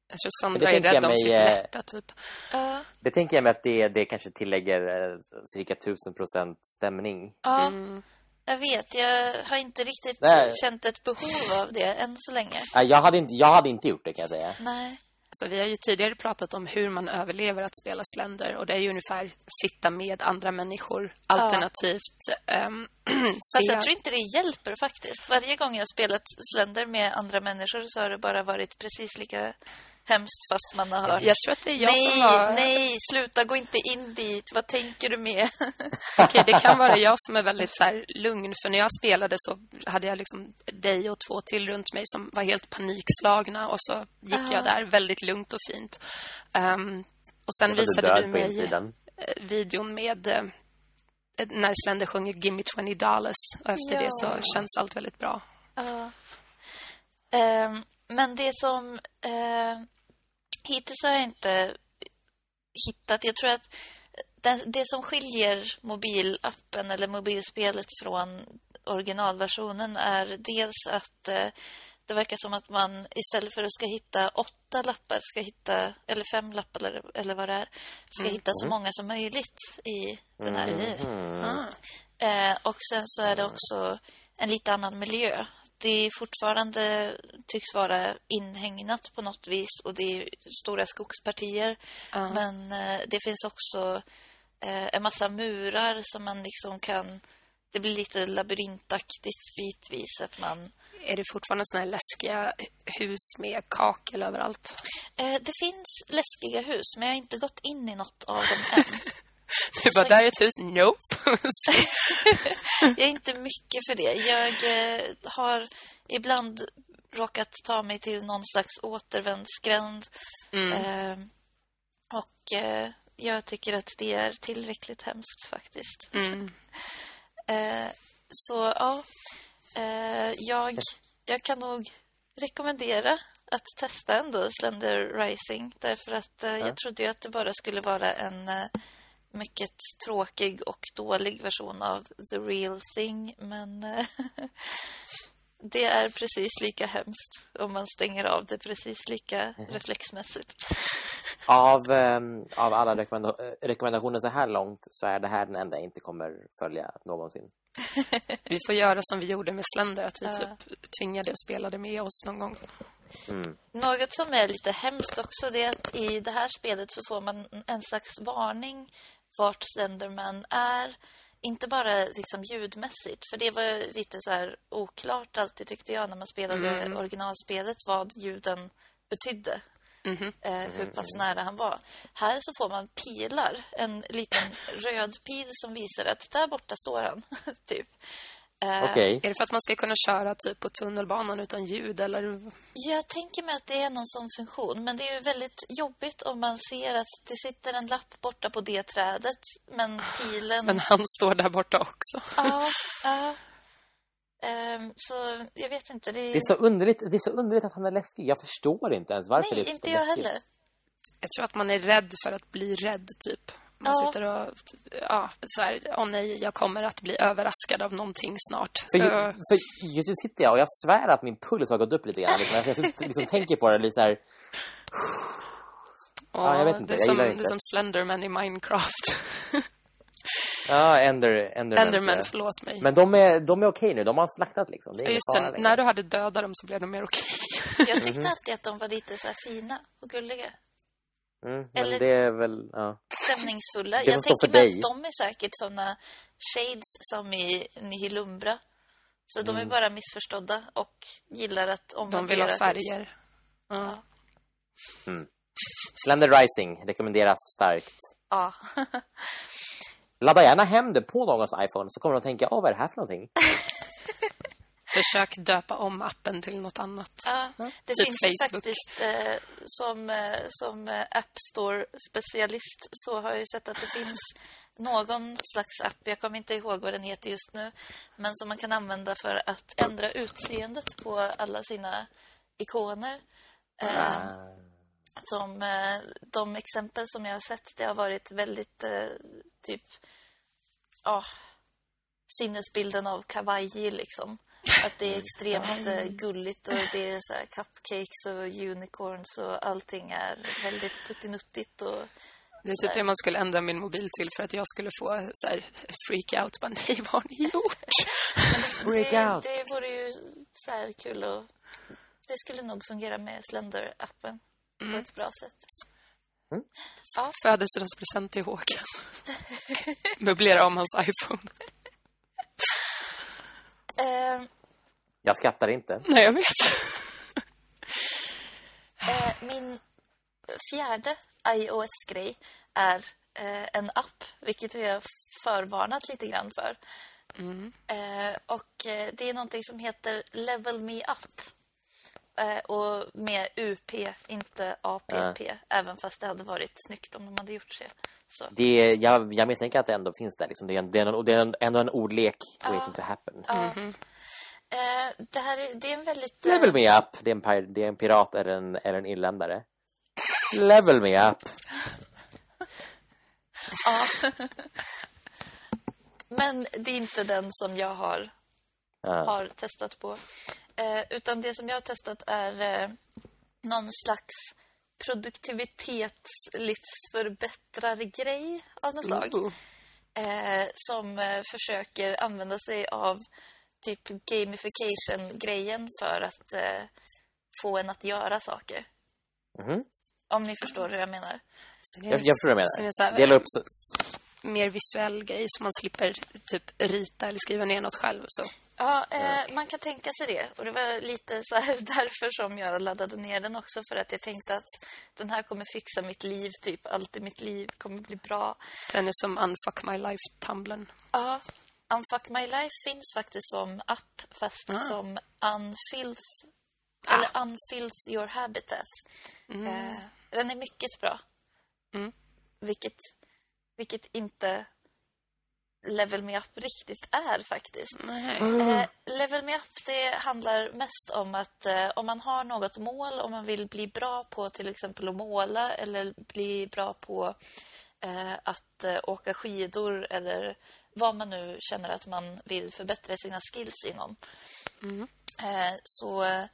jag tror Det Sandra är rädd om mig, sitt hjärta typ. Ja, Det tänker jag mig att det, det kanske tillägger cirka 1000% stämning. ja. Mm. Jag vet, jag har inte riktigt Nej. känt ett behov av det än så länge. Nej, Jag hade, inte, jag hade inte gjort det kan jag säga. Nej. Alltså, vi har ju tidigare pratat om hur man överlever att spela Slender och det är ju ungefär sitta med andra människor alternativt ehm, [clears throat] Fast jag tror inte det hjälper faktiskt. Varje gång jag har spelat Slender med andra människor så har det bara varit precis lika hemskt fast man har hört Jag tror att det är jag nej, som var... nej, sluta, gå inte in dit. Vad tänker du med? [laughs] Okej, det kan vara jag som är väldigt så här, lugn. För när jag spelade så hade jag liksom dig och två till runt mig som var helt panikslagna. Och så gick Ah. jag där väldigt lugnt och fint. Ehm, Och sen var visade du mig insidan. eh, videon med eh, när Slender sjunger Gimme 20 dollars. Och efter Ja. det så känns allt väldigt bra. Ja. Ehm, men det som... Uh, hittills har jag inte hittat... Jag tror att det, det som skiljer mobilappen eller mobilspelet från originalversionen är dels att eh, det verkar som att man istället för att ska hitta åtta lappar ska hitta, eller fem lappar eller, eller vad det är, ska hitta så många som möjligt i den här Mm. Ah. Eh, och sen så är det också en lite annan miljö. Det fortfarande tycks vara inhägnat på något vis och det är stora skogspartier. Ja. Men eh, det finns också eh, en massa murar som man liksom kan... Det blir lite labyrintaktigt bitvis. Att man, Är det fortfarande såna här läskiga hus med kakel överallt? eh, det finns läskiga hus, men jag har inte gått in i något av dem än. [laughs] Du bara, där är ett hus. Nope. [laughs] [laughs] Jag är inte mycket för det. Jag eh, har ibland råkat ta mig till någon slags återvändsgränd. Mm. Eh, och eh, jag tycker att det är tillräckligt hemskt faktiskt. Mm. [laughs] Eh, så ja, eh, jag, jag kan nog rekommendera att testa ändå Slender Rising. Därför att eh, jag trodde ju att det bara skulle vara en mycket tråkig och dålig version av The Real Thing. Men eh, [laughs] det är precis lika hemskt om man stänger av det precis lika reflexmässigt. [laughs] Av, ehm, av alla rekommenda- rekommendationer så här långt så är det här den enda jag inte kommer följa någonsin. Vi får göra som vi gjorde med Slender, att vi Ja. typ tvingade och spelade med oss någon gång. Mm. Något som är lite hemskt också det är att i det här spelet så får man en slags varning vart Slenderman är. Inte bara liksom ljudmässigt, för det var lite så här oklart alltid tyckte jag när man spelade originalspelet vad ljuden betydde. Mhm. Eh, hur pass nära han var. Här så får man pilar. En liten röd pil som visar att där borta står han. [laughs] typ. Eh, Okej. Är det för att man ska kunna köra typ på tunnelbanan utan ljud eller? Jag tänker mig att det är någon sån funktion. Men det är ju väldigt jobbigt om man ser att det sitter en lapp borta på det trädet. Men pilen... Men han står där borta också. Ja, [laughs] ja. Ehm, så jag vet inte. Det är... Det är, så underligt, det är så underligt att han är läskig. Jag förstår inte ens varför det Nej, är så inte jag läskigt. heller. Jag tror att man är rädd för att bli rädd, typ. Man Ja. sitter och... Ja, så här, åh nej, jag kommer att bli överraskad av någonting snart. För, ju, Ö, för just nu sitter jag och jag svär att min puls har gått upp lite grann. Liksom. Jag liksom tänker på det lite så här. och ja, jag vet inte, Det är, jag som, gillar det inte. är som Slenderman i Minecraft. [laughs] Ja, Ender, Enderman. Enderman, förlåt mig. Men de är, de är okej nu. De har slaktat liksom. Det är Just det, längre. när du hade dödat dem så blev de mer okej. Jag [laughs] tyckte alltid att de var lite så här fina och gulliga. Mm, men Eller- det är väl... Ja. Stämningsfulla. Jag tänker mig att de är säkert såna shades som i Nihilumbra. Så de är Mm. bara missförstådda och gillar att De omvärdera vill ha färger. Ja. Slender Rising rekommenderas starkt. Ja. Ladda gärna hem det på någons iPhone så kommer de tänka, åh vad är det här för någonting? [laughs] Försök döpa om appen till något annat. Ja, det Typ finns ju Facebook. faktiskt eh, som, eh, som eh, App Store-specialist så har jag ju sett att det finns någon slags app, jag kommer inte ihåg vad den heter just nu, men som man kan använda för att ändra utseendet på alla sina ikoner. Eh, Ah. som eh, de exempel som jag har sett, det har varit väldigt eh, typ ja, sinnesbilden av kawaii liksom. Att det är extremt eh, gulligt och det är så här cupcakes och unicorns och allting är väldigt puttinuttigt och Det är typ det man skulle ändra min mobil till för att jag skulle få så här freak out. Bara, nej, vad har ni gjort? [laughs] Freak det, out. det vore ju så här kul och det skulle nog fungera med Slender-appen på ett bra sätt. Ja, Födelsedagspresent till Håkan. [laughs] Möblera om hans iPhone. eh, Jag skrattar inte. Nej, jag vet. Eh, min fjärde iOS-grej är eh, en app, vilket vi har förvarnat lite grann för. Mm. Eh, och det är någonting som heter Level Me Up. och med UP, inte APP. Även fast det hade varit snyggt om de hade gjort det. Så. Det, jag, jag misstänker att det ändå finns där. Liksom. Det, är en, det, är en, och det är en, ändå en ordlek waiting to happen. Ja. Eh, det här är, det är en väldigt... eh, Level me up. Det är en, det är en pirat eller en, eller en irländare. Level me up. Ja. Men det är inte den som jag har, Ja. har testat på. Eh, utan det som jag har testat är eh, någon slags produktivitetslivsförbättrare-grej av något slag. Eh, som eh, försöker använda sig av typ gamification-grejen för att eh, få en att göra saker. Mhm. Om ni förstår hur jag menar. Så det är, Jag, jag förstår vad så det du är så menar. här, Dela upp så, mer visuell grej så man slipper typ rita eller skriva ner något själv. Så. Ja, eh, man kan tänka sig det. Och det var lite så här [laughs] därför som jag laddade ner den också. För att jag tänkte att den här kommer fixa mitt liv, typ allt i mitt liv kommer bli bra. Den är som Unfuck My Life-tumblen. Ja, Unfuck My Life finns faktiskt som app, fast Ah. som Unfilth, eller Unfilth Your Habitat. Eh, den är mycket bra. Mm. Vilket, vilket inte Level Me Up riktigt är faktiskt. Nej. Eh, level Me Up det handlar mest om att eh, om man har något mål, om man vill bli bra på till exempel att måla eller bli bra på eh, att eh, åka skidor eller vad man nu känner att man vill förbättra sina skills inom. Eh, så eh,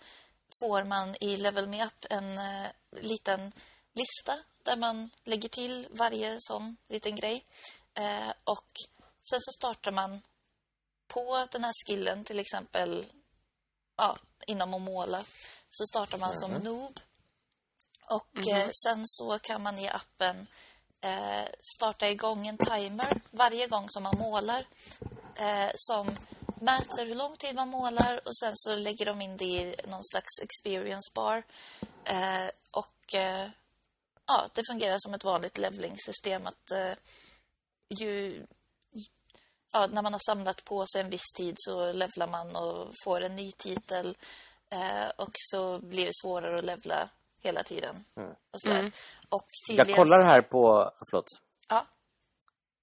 får man i Level Me Up en eh, liten lista där man lägger till varje sån liten grej. Och sen så startar man på den här skillen, till exempel ja, inom att måla, så startar man som noob. Och eh, sen så kan man i appen eh, starta igång en timer varje gång som man målar eh, som mäter hur lång tid man målar och sen så lägger de in det i någon slags experience bar. Eh, och eh, ja, det fungerar som ett vanligt leveling-system att eh, ju ja, när man har samlat på sig en viss tid så levlar man och får en ny titel. Eh, och så blir det svårare att levla hela tiden. Och, sådär. och jag tydligen... kollar här på... Förlåt. Ja,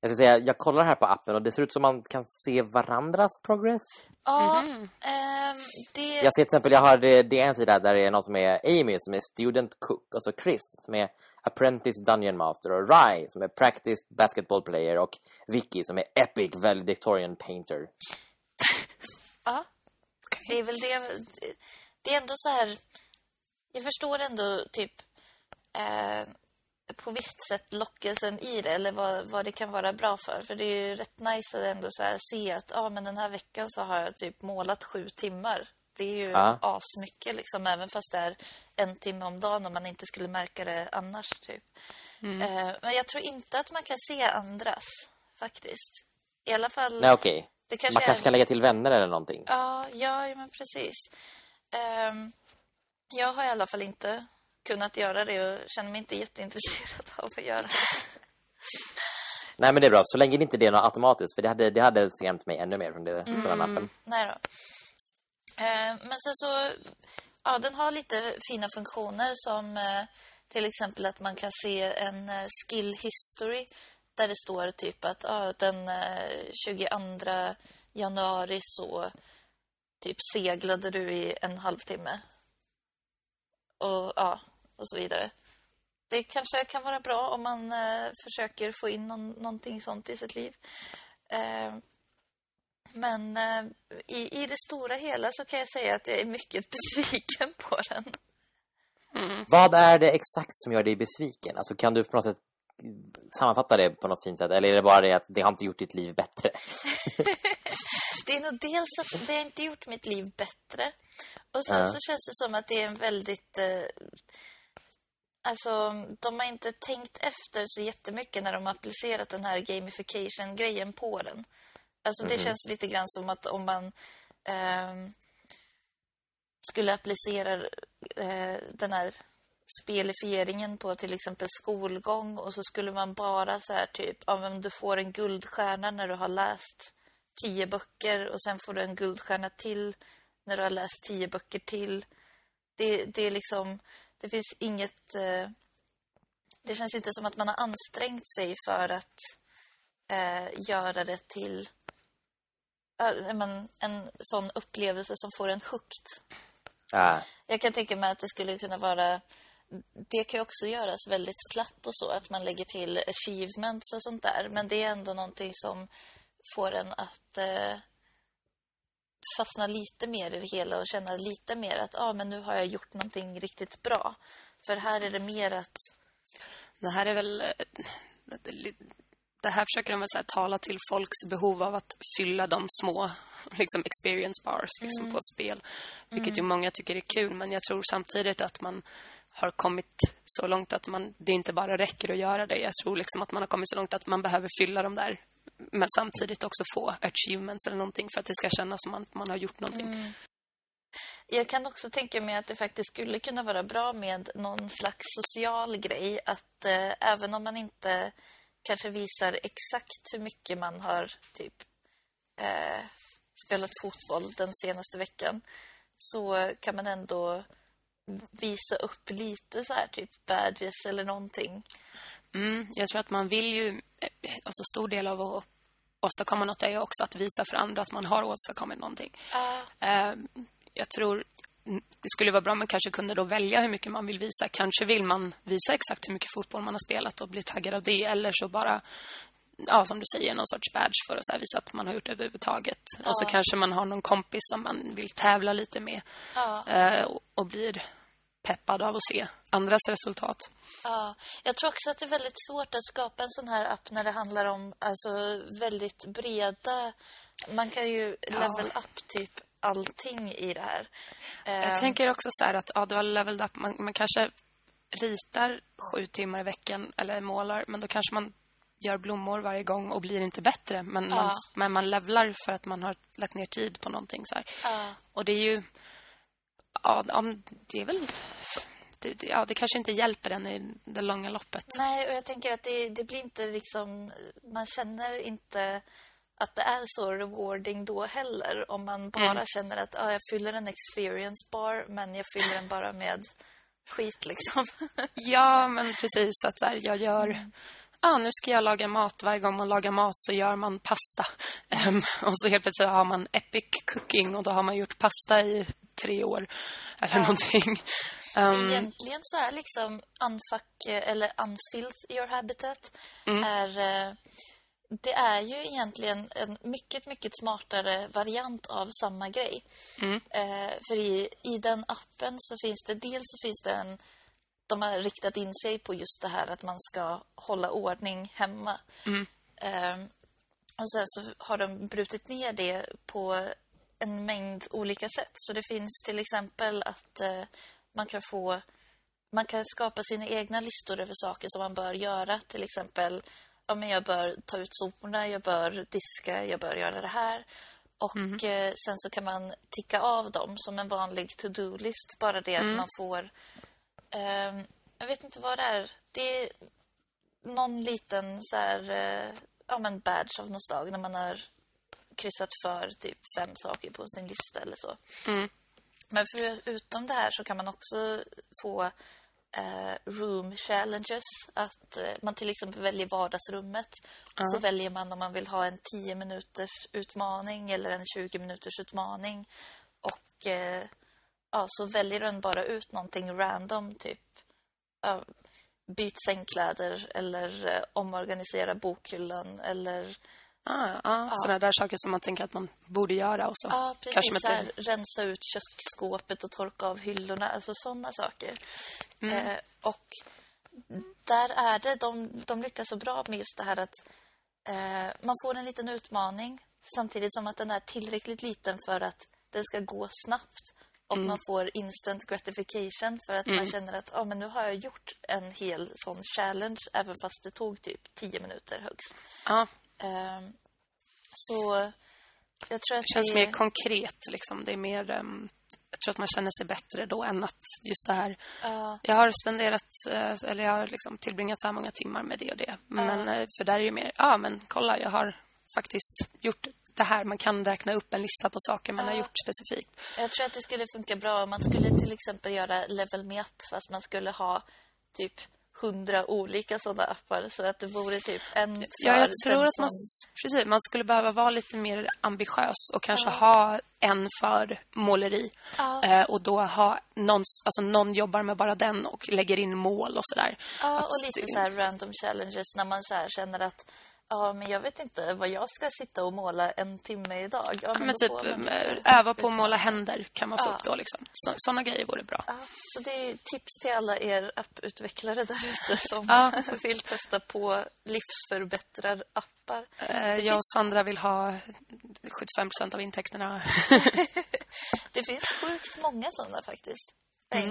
Jag ska säga, jag kollar här på appen och det ser ut som man kan se varandras progress. ja Mhm. ehm, det... Jag ser till exempel, jag har det, det är en sida där det är någon som är Amy som är student cook och så Chris som är apprentice dungeon master och Rai som är practiced basketball player och Vicky som är epic valedictorian painter. Ja, [laughs] det är väl det. Det är ändå så här... Jag förstår ändå typ eh, på visst sätt lockelsen i det eller vad, vad det kan vara bra för. För det är ju rätt nice att ändå så här se att ah, men den här veckan så har jag typ målat sju timmar. Det är ju Ja. asmycket liksom, även fast det är en timme om dagen om man inte skulle märka det annars. typ. Eh, men jag tror inte att man kan se andras, faktiskt. I alla fall... Nej okej. kanske Man är- kanske kan lägga till vänner eller någonting. Ja, ja, men precis. Ehm, jag har i alla fall inte kunnat göra det och känner mig inte jätteintresserad [laughs] av att göra det. Nej men det är bra, så länge det inte är något automatiskt för det hade, det hade skrämt mig ännu mer från, det, från den appen. Nej då. Ehm, men sen så, ja, den har lite fina funktioner som eh, till exempel att man kan se en eh, skill history där det står typ att ja, den eh, 22 januari så typ seglade du i en halvtimme. Och ja, och så vidare. Det kanske kan vara bra om man eh, försöker få in någon, någonting sånt i sitt liv. Eh, men eh, i, i det stora hela så kan jag säga att jag är mycket [laughs] besviken på den. Vad är det exakt som gör dig besviken? Alltså kan du på något sätt sammanfatta det på något fint sätt? Eller är det bara det att det har inte gjort ditt liv bättre? [laughs] Det är nog dels att det har inte gjort mitt liv bättre. Och sen Ja. så känns det som att det är en väldigt... Eh, alltså, de har inte tänkt efter så jättemycket när de har applicerat den här gamification-grejen på den. Alltså det känns lite grann som att om man ehm, skulle applicera eh, den här spelifieringen på till exempel skolgång och så skulle man bara så här typ, ja men du får en guldstjärna när du har läst tio böcker och sen får du en guldstjärna till när du har läst tio böcker till. Det, det är liksom, det finns inget... Eh, det känns inte som att man har ansträngt sig för att eh, göra det till äh, men, en sån upplevelse som får en hooked. Ah, Jag kan tänka mig att det skulle kunna vara... Det kan ju också göras väldigt platt och så, att man lägger till achievements och sånt där. Men det är ändå någonting som får en att eh, fastna lite mer i det hela och känna lite mer att ah, men nu har jag gjort någonting riktigt bra. För här är det mer att... Det här är väl... det- här försöker de väl så här, tala till folks behov av att fylla de små liksom, experience bars liksom, på spel. Vilket ju många tycker är kul, men jag tror samtidigt att man har kommit så långt att man, det inte bara räcker att göra det. Jag tror liksom att man har kommit så långt att man behöver fylla dem där men samtidigt också få achievements eller någonting för att det ska kännas som att man har gjort någonting. Mm. Jag kan också tänka mig att det faktiskt skulle kunna vara bra med någon slags social grej. Att eh, även om man inte kanske visar exakt hur mycket man har typ eh, spelat fotboll den senaste veckan så kan man ändå visa upp lite så här typ badges eller någonting. Mm, jag tror att man vill ju... eh, Alltså stor del av att åstadkomma något är ju också att visa för andra att man har åstadkommit någonting. Eh, jag tror det skulle vara bra om man kanske kunde då välja hur mycket man vill visa. Kanske vill man visa exakt hur mycket fotboll man har spelat och bli taggad av det. Eller så bara, ja, som du säger, någon sorts badge för att visa att man har gjort det överhuvudtaget. Och så kanske man har någon kompis som man vill tävla lite med. Ja. eh, och, och blir peppad av att se andras resultat. Ja, jag tror också att det är väldigt svårt att skapa en sån här app när det handlar om alltså, väldigt breda... Man kan ju level up typ allting i det här. Jag Eh, tänker också så här att ja, du har leveled up. Man, man kanske ritar sju timmar i veckan eller målar, men då kanske man gör blommor varje gång och blir inte bättre. Men, man, Ja. men man levlar för att man har lagt ner tid på någonting. Så. Ja. Och det är ju... Ja, det är väl... Det, det, ja, det kanske inte hjälper en i det långa loppet. Nej, och jag tänker att det, det blir inte liksom... Man känner inte att det är så rewarding då heller. Om man bara känner att ah, jag fyller en experience bar, men jag fyller den bara med skit liksom. [laughs] Ja, men precis. Att här, jag gör... Ah, nu ska jag laga mat. Varje gång man lagar mat så gör man pasta. [laughs] Ehm, och så helt plötsligt har man epic cooking och då har man gjort pasta i tre år. Eller någonting. Ehm, Egentligen så är liksom unfuck eh, eller unfilth your habitat Mm. är eh, det är ju egentligen en mycket, mycket smartare variant av samma grej. Mm. Eh, för i, i den appen så finns det dels så finns det en de har riktat in sig på just det här att man ska hålla ordning hemma. Mm. Eh, och sen så har de brutit ner det på en mängd olika sätt. Så det finns till exempel att eh, man kan få man kan skapa sina egna listor över saker som man bör göra. Till exempel, ja, men jag bör ta ut soporna, jag bör diska, jag bör göra det här. Och eh, sen så kan man ticka av dem som en vanlig to-do-list. Bara det att man får... ehm, jag vet inte vad det är. Det är någon liten så här, eh, ja, men badge av något slag när man har kryssat för typ fem saker på sin lista eller så. Mm. Men förutom det här så kan man också få eh, room challenges. Att eh, man till exempel väljer vardagsrummet. Och så väljer man om man vill ha en 10 minuters utmaning eller en 20 minuters utmaning. Och eh, ja, så väljer den bara ut någonting random, typ ja, byt sängkläder eller eh, omorganisera bokhyllan eller Ah, ah, Sådana där saker som man tänker att man borde göra. Och så. Ja, precis. Kanske man så här, inte... rensa ut köksskåpet och torka av hyllorna. Alltså sådana saker. Mm. Eh, och där är det, de, de lyckas så bra med just det här att eh, man får en liten utmaning samtidigt som att den är tillräckligt liten för att den ska gå snabbt. Och Mm. man får instant gratification för att man känner att ah, men nu har jag gjort en hel sån challenge även fast det tog typ 10 minuter högst. Ja, Ehm, så jag tror att det känns det... mer konkret. Liksom. Det är mer... ehm, jag tror att man känner sig bättre då än att just det här... Ja. Jag har spenderat, eh, eller jag har liksom tillbringat så här många timmar med det och det. Men eh, för där är det ju mer, ja men kolla jag har faktiskt gjort det här. Man kan räkna upp en lista på saker man har gjort specifikt. Jag tror att det skulle funka bra om man skulle till exempel göra Level Me Up fast man skulle ha typ hundra olika sådana appar så att det vore typ en för Ja, jag tror att man, precis, man skulle behöva vara lite mer ambitiös och kanske ha en för måleri. Ja. Eh, och då ha någon, alltså någon jobbar med bara den och lägger in mål och sådär. Ja, Att och lite så här random challenges när man så här känner att ja, men jag vet inte vad jag ska sitta och måla en timme idag. Ja, men då typ eh, öva på att måla händer kan man få Ja. upp då liksom. Så, sådana grejer vore bra. Ja, så det är tips till alla er apputvecklare där ute [laughs] som Ja. [laughs] vill testa på livsförbättrar-appar. Eh, jag och finns- Sandra vill ha 75% av intäkterna. [laughs] Det finns sjukt många sådana faktiskt. Mm.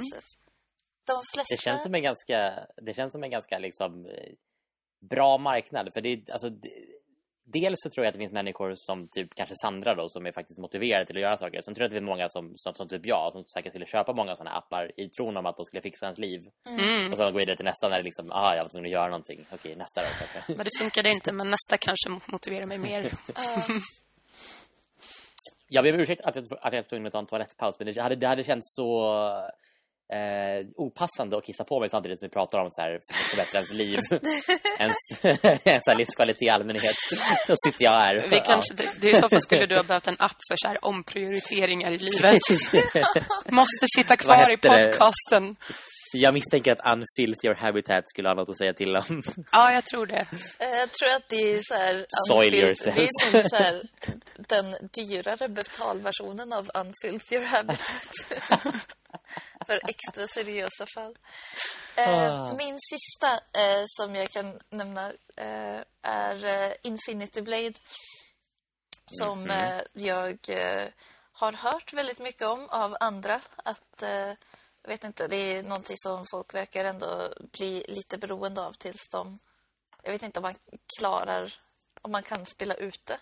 De flesta... Det känns som en ganska, det känns som en ganska liksom eh, bra marknad. För det, är- alltså, det, dels så tror jag att det finns människor som typ kanske Sandra då som är faktiskt motiverade till att göra saker. Sen tror jag att det finns många som, som, som typ jag som säkert skulle köpa många sådana appar i tron om att de skulle fixa ens liv. Mm. Och så gå vidare till nästa när det liksom, ah, jag var tvungen att göra någonting. Okej, nästa då kanske. [laughs] Men det funkade inte, men nästa kanske motiverar mig mer. [laughs] Ja. Jag ber om ursäkt att jag, att jag var tvungen att ta en toalettpaus, men det hade, det hade känts så eh, opassande att kissa på mig samtidigt som vi pratar om så här, för att förbättra ens liv. [laughs] ens, [laughs] ens här livskvalitet i allmänhet. Då sitter jag här. Vi kanske, det, det, I så fall skulle du ha behövt en app för så här omprioriteringar i livet. Måste sitta kvar i hette det? podcasten. Jag misstänker att Unfilth Your Habitat skulle ha något att säga till om. Ja, jag tror det. Eh, Jag tror att det är så här... Soil yourself. Det är nog så här, den dyrare betalversionen av Unfilth Your Habitat. [laughs] För extra seriösa fall. Eh, Ah. Min sista eh, som jag kan nämna eh, är eh, Infinity Blade. Som Mhm. eh, jag eh, har hört väldigt mycket om av andra. Att, eh, jag vet inte, det är någonting som folk verkar ändå bli lite beroende av tills de... Jag vet inte om man klarar... Om man kan spela ute.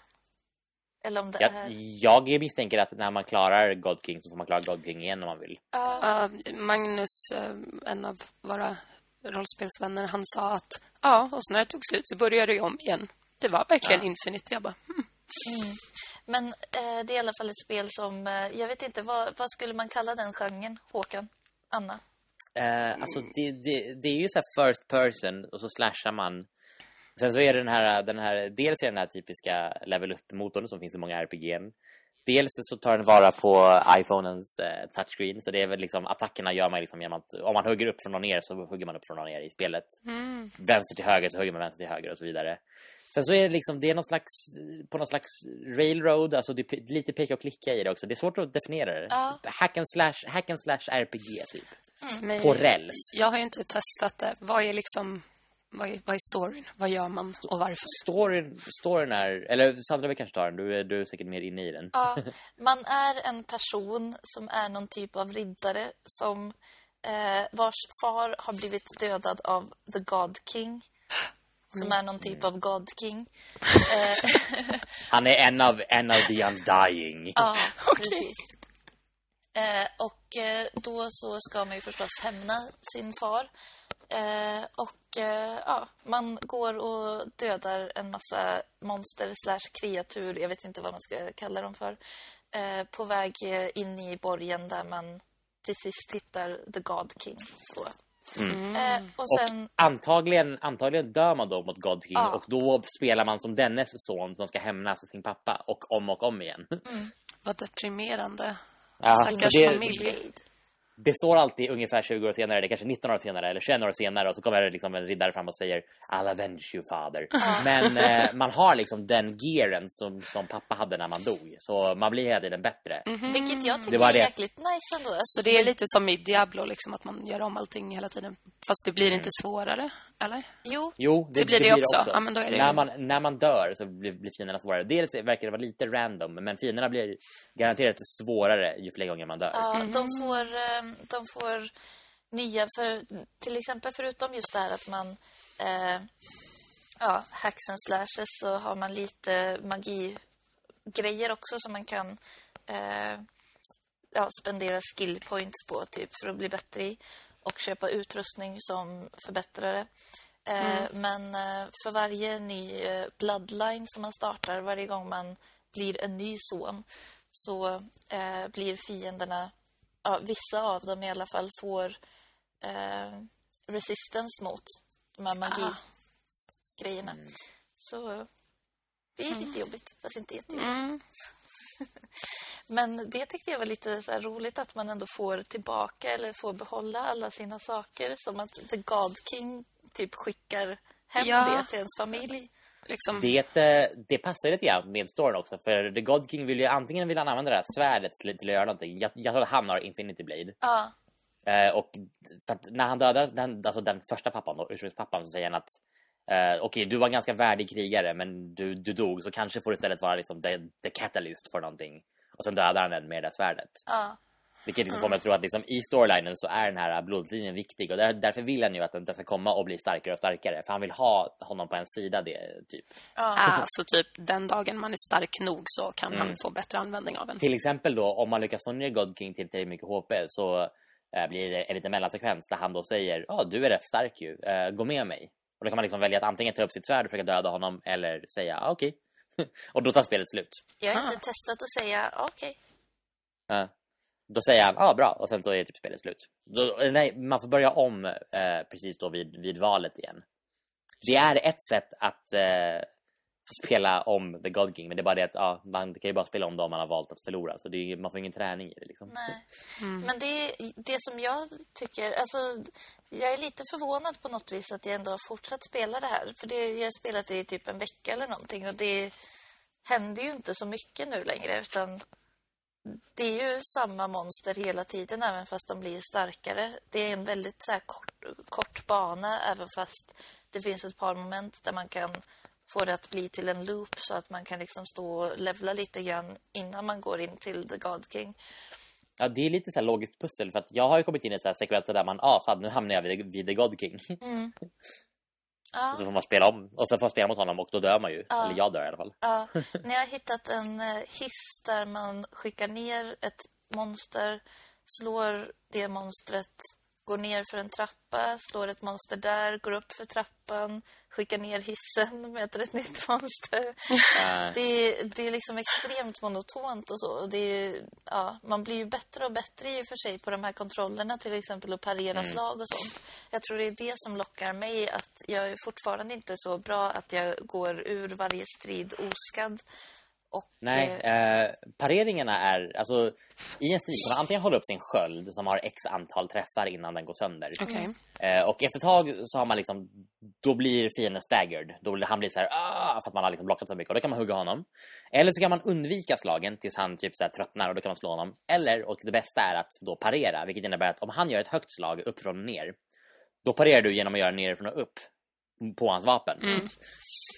Eller om det Jag, är... jag misstänker att när man klarar God King så får man klara God King igen om man vill. Ja, Magnus, eh, en av våra rollspelsvänner, han sa att ja, och så när det tog slut så började det om igen. Det var verkligen Ja. Infinity. Jag bara, hmm. Men eh, det är i alla fall ett spel som... Eh, jag vet inte, vad, vad skulle man kalla den genren? Håkan? Anna? Alltså det, det, det är ju så här first person och så slashar man. Sen så är det den här, den här dels är den här typiska level up-motorn som finns i många RPG'n. Dels så tar den vara på iPhonens eh, touchscreen så det är väl liksom attackerna gör man liksom genom att om man hugger upp från och ner så hugger man upp från och ner i spelet. Mm. Vänster till höger så hugger man vänster till höger och så vidare. Sen så är det liksom det är någon slags på någon slags railroad, alltså det är lite peka och klicka i det också. Det är svårt att definiera det. Ja. Typ Hack and slash, hack and slash RPG typ. Mig- På räls. Jag har ju inte testat det. Vad är liksom, vad är, vad är storyn? Vad gör man och varför? Storyn, storyn är, eller Sandra vi kanske tar den, du är, du är säkert mer inne i den. Ja, [laughs] man är en person som är någon typ av riddare som eh, vars far har blivit dödad av The God King. Som är någon typ av God King. Eh, [laughs] Han är en av, en av the undying. ja, [laughs] precis. Eh, och eh, då så ska man ju förstås hämna sin far. Eh, och eh, ja, man går och dödar en massa monster slash kreatur, jag vet inte vad man ska kalla dem för. Eh, på väg eh, in i borgen där man till sist hittar The God King. Då. Eh, och sen, Och antagligen, antagligen dör man då mot God King Ja. och då spelar man som dennes son som ska hämnas sin pappa och om och om igen. Vad deprimerande. Ja, Stackars det, familj. Det står alltid ungefär 20 år senare, det kanske 19 år senare eller 21 år senare och så kommer det liksom en riddare fram och säger I'll avenge you father. Men eh, [laughs] man har liksom den gearen som, som pappa hade när man dog. Så man blir hela tiden bättre. vilket jag Det tycker var är det. jäkligt nice ändå. Så det är lite som i Diablo, liksom, att man gör om allting hela tiden. Fast det blir inte svårare, eller? Jo, Jo, det, Det blir det också. Ja, men då är det när, ju- man, när man dör så blir, blir fienderna svårare. Dels verkar det vara lite random, men fienderna blir garanterat svårare ju fler gånger man dör. Ja, de, får, eh, de får nya, för, till exempel förutom just det här att man eh, ja, hacks and slashes så har man lite magigrejer också som man kan eh, ja, spendera skill points på typ för att bli bättre i och köpa utrustning som förbättrar det. Eh, Men eh, för varje ny eh, bloodline som man startar, varje gång man blir en ny son så blir fienderna, ja, vissa av dem i alla fall, får eh, resistance mot de här magigrejerna. Ah. Så det är lite jobbigt, fast inte jättejobbigt. Mm. Men det tyckte jag var lite så här roligt att man ändå får tillbaka eller får behålla alla sina saker. Som att The God King typ skickar hem Ja. det till ens familj. Liksom, Det, eh, det passar lite grann med storyn också. För The God King vill ju antingen vill han använda det här svärdet till, till att göra någonting. Jag, jag tror att han har Infinity Blade. Ja, Eh, och för att när han dödar den, alltså den första pappan, då, ursprungspappan, så säger han att eh, okej, du var en ganska värdig krigare, men du, du dog, så kanske får du istället vara liksom the, the catalyst för någonting. Och sen dödar han den med det svärdet. ja, Vilket liksom kommer att tro att liksom, i storylinen så är den här blodlinjen viktig. Och där, därför vill han ju att den den ska komma och bli starkare och starkare. För han vill ha honom på en sida, det, typ. ja. Alltså typ den dagen man är stark nog så kan Mm. man få bättre användning av en. Till exempel då, om man lyckas få ner God King till tillräckligt mycket HP så eh, blir det en liten mellansekvens där han då säger Ja, du är rätt stark ju. Eh, gå med mig. Och då kan man liksom välja att antingen ta upp sitt svärd och försöka döda honom eller säga ah, okej. [laughs] och då tar spelet slut. Jag har Ah. inte testat att säga okej. Ja. Då säger han ja ah, bra och sen så är typ spelet slut. Då, eh, nej, man får börja om eh, precis då vid, vid valet igen. Det är ett sätt att eh, spela om The God King men det är bara det att ja, man kan ju bara spela om det om man har valt att förlora så det är, man får ingen träning i det liksom. Nej. Mm. Men det, det som jag tycker, alltså jag är lite förvånad på något vis att jag ändå har fortsatt spela det här. För det, jag har spelat det i typ en vecka eller någonting och det händer ju inte så mycket nu längre utan det är ju samma monster hela tiden även fast de blir starkare. Det är en väldigt så här, kort, kort bana även fast det finns ett par moment där man kan få det att bli till en loop så att man kan liksom stå och levla lite grann innan man går in till The God King. Ja, det är lite så här logiskt pussel för att jag har ju kommit in i så här sekvenser där man, ah fan nu hamnar jag vid, vid The God King. Mm. [laughs] Ja. Och så får man spela om och så får man spela mot honom och då dör man ju. Ja. Eller jag dör i alla fall. Ja, [laughs] ni har hittat en eh, hiss där man skickar ner ett monster, slår det monstret, går ner för en trappa, slår ett monster där, går upp för trappan, skickar ner hissen, [laughs] möter ett nytt monster. Det är, det är liksom extremt monotont och så. Det är, ja, man blir ju bättre och bättre i och för sig på de här kontrollerna, till exempel att parera slag och sånt. Jag tror det är det som lockar mig, att jag är fortfarande inte så bra att jag går ur varje strid oskadd. Och, Nej, eh, eh, pareringarna är, alltså i en strid kan man antingen hålla upp sin sköld som har x antal träffar innan den går sönder. Okej. Eh, och efter ett tag så har man liksom, då blir fienden staggered. Då blir han blir så här, ah, för att man har liksom blockat så mycket. Och då kan man hugga honom. Eller så kan man undvika slagen tills han typ så här tröttnar och då kan man slå honom. Eller, och det bästa är att då parera, vilket innebär att om han gör ett högt slag uppifrån och ner, då parerar du genom att göra nerifrån och upp på hans vapen. Mm.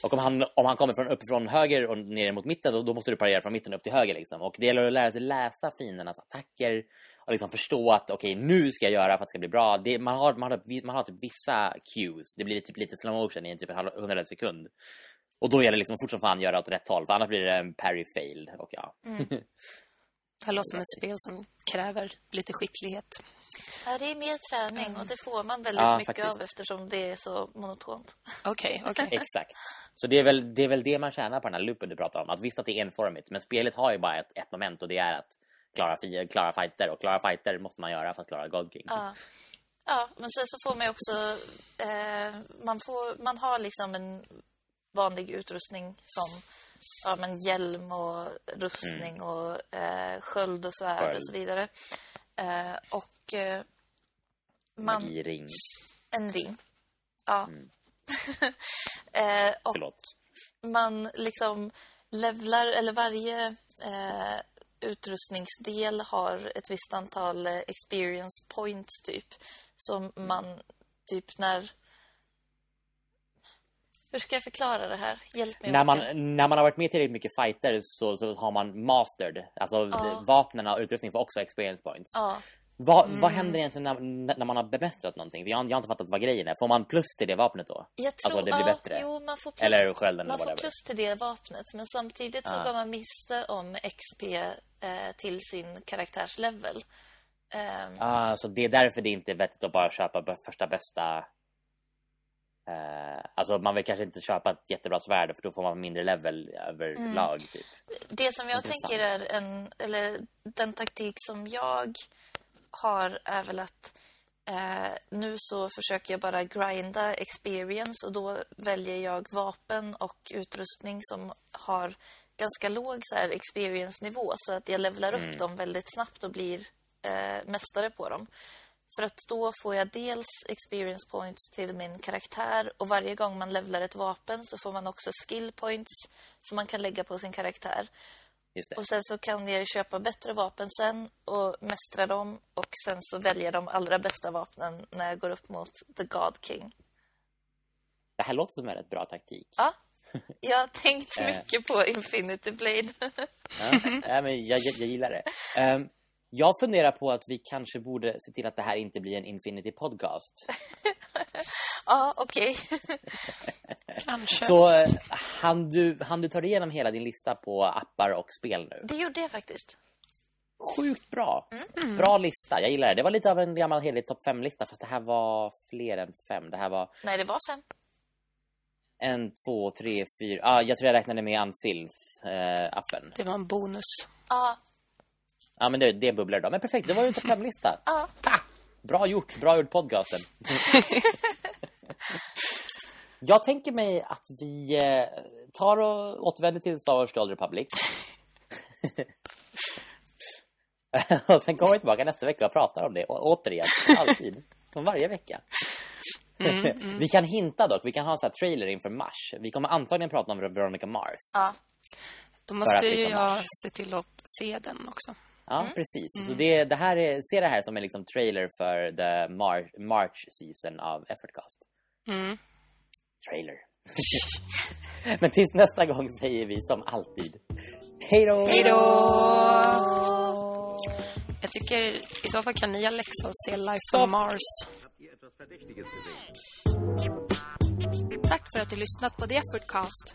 Och om han, om han kommer från uppifrån höger och ner mot mitten, då, då måste du parera från mitten upp till höger. Liksom. Och det gäller att lära sig läsa fiendernas attacker och liksom förstå att okej, nu ska jag göra för att det ska bli bra. Det, man, har, man, har, man har typ vissa cues. Det blir typ lite slow motion i en typ hundradels sekund. Och då gäller det liksom fort som fan göra åt rätt håll, för annars blir det en parry fail. Och ja. [laughs] Det här låter som ett spel som kräver lite skicklighet. ja, det är mer träning och det får man väldigt Ja, mycket faktiskt. av eftersom det är så monotont. Okej, [laughs] okej. Exakt. Så det är, väl, det är väl det man tjänar på den här loopen du pratar om. Att visst att det är enformigt, men spelet har ju bara ett, ett moment och det är att klara, klara fighter. Och klara fighter måste man göra för att klara God King. Ja. ja, men sen så får man ju också... Eh, man, får, man har liksom en vanlig utrustning som ja, men hjälm och rustning och eh, sköld och svärd Sköld. och så vidare. Eh, och eh, man, Magiring. en ring. Ja. [laughs] eh, och Förlåt. man liksom levlar, eller varje eh, utrustningsdel har ett visst antal eh, experience points typ. Som man typ när... Hur ska jag förklara det här? Hjälp mig. När man, när man har varit med tillräckligt mycket fighter så, så har man mastered. Alltså Ja. vapnen och utrustningen får också experience points. Ja, Vad, vad händer egentligen när, när man har bemästrat någonting? Jag, har- jag har inte fattat vad grejen är. Får man plus till det vapnet då? jag tror... Alltså, det blir ja, bättre. Jo, man får plus, Eller skölden man får plus till det vapnet. Men samtidigt så Ah. går man miste om XP eh, till sin karaktärslevel. Ehm, Ah, så det är därför det inte är vettigt att bara köpa första bästa Eh, alltså man vill kanske inte köpa ett jättebra svärd för då får man mindre level överlag. Typ. Det som jag Intressant. tänker är en, eller den taktik som jag har är väl att eh, nu så försöker jag bara grinda experience och då väljer jag vapen och utrustning som har ganska låg så här experience-nivå så att jag levlar upp dem väldigt snabbt och blir eh, mästare på dem. För att då får jag dels experience points till min karaktär och varje gång man levlar ett vapen så får man också skill points som man kan lägga på sin karaktär. Och sen så kan jag köpa bättre vapen sen och mästra dem och sen så välja de allra bästa vapnen när jag går upp mot The God King. Det här låter som en rätt bra taktik. Ja, [laughs] jag har tänkt Eh. mycket på Infinity Blade. Ja, men jag, jag, jag gillar det. Ehm, jag funderar på att vi kanske borde se till att det här inte blir en Infinity Podcast. [laughs] ja, okej. [laughs] Kanske. Så eh, han du, han du tar igenom hela din lista på appar och spel nu? Det gjorde jag faktiskt. Sjukt bra! Mm. Bra lista, jag gillar det. Det var lite av en gammal helig topp 5-lista fast det här var fler än fem. Det här var Nej, det var fem. en, två, tre, fyra. Ja, jag tror jag räknade med Unfilth-appen. Det var en bonus. Ja, Ja, men det, det bubblar då. Men perfekt, det var ju topp 5-lista. ja. Bra gjort, bra gjort podcasten. [laughs] jag tänker mig att vi eh, tar och återvänder till Star Wars The Old Republic. [laughs] och sen kommer vi tillbaka nästa vecka och pratar om det. Och, återigen, alltid. Som varje vecka. [laughs] vi kan hinta dock, vi kan ha en sån här trailer inför mars. Vi kommer antagligen prata om Veronica Mars. ja. Då måste ju liksom- jag se till att se den också. Ja, precis. Så det, det här är, se det här som en liksom trailer för the Mar- March season av Effortcast. Mm. Trailer. [laughs] Men tills nästa gång säger vi som alltid Hej då! Hej då! Jag tycker i så fall kan ni Alexa och se Life Stopp. on Mars. Tack för att du lyssnat på The Effortcast.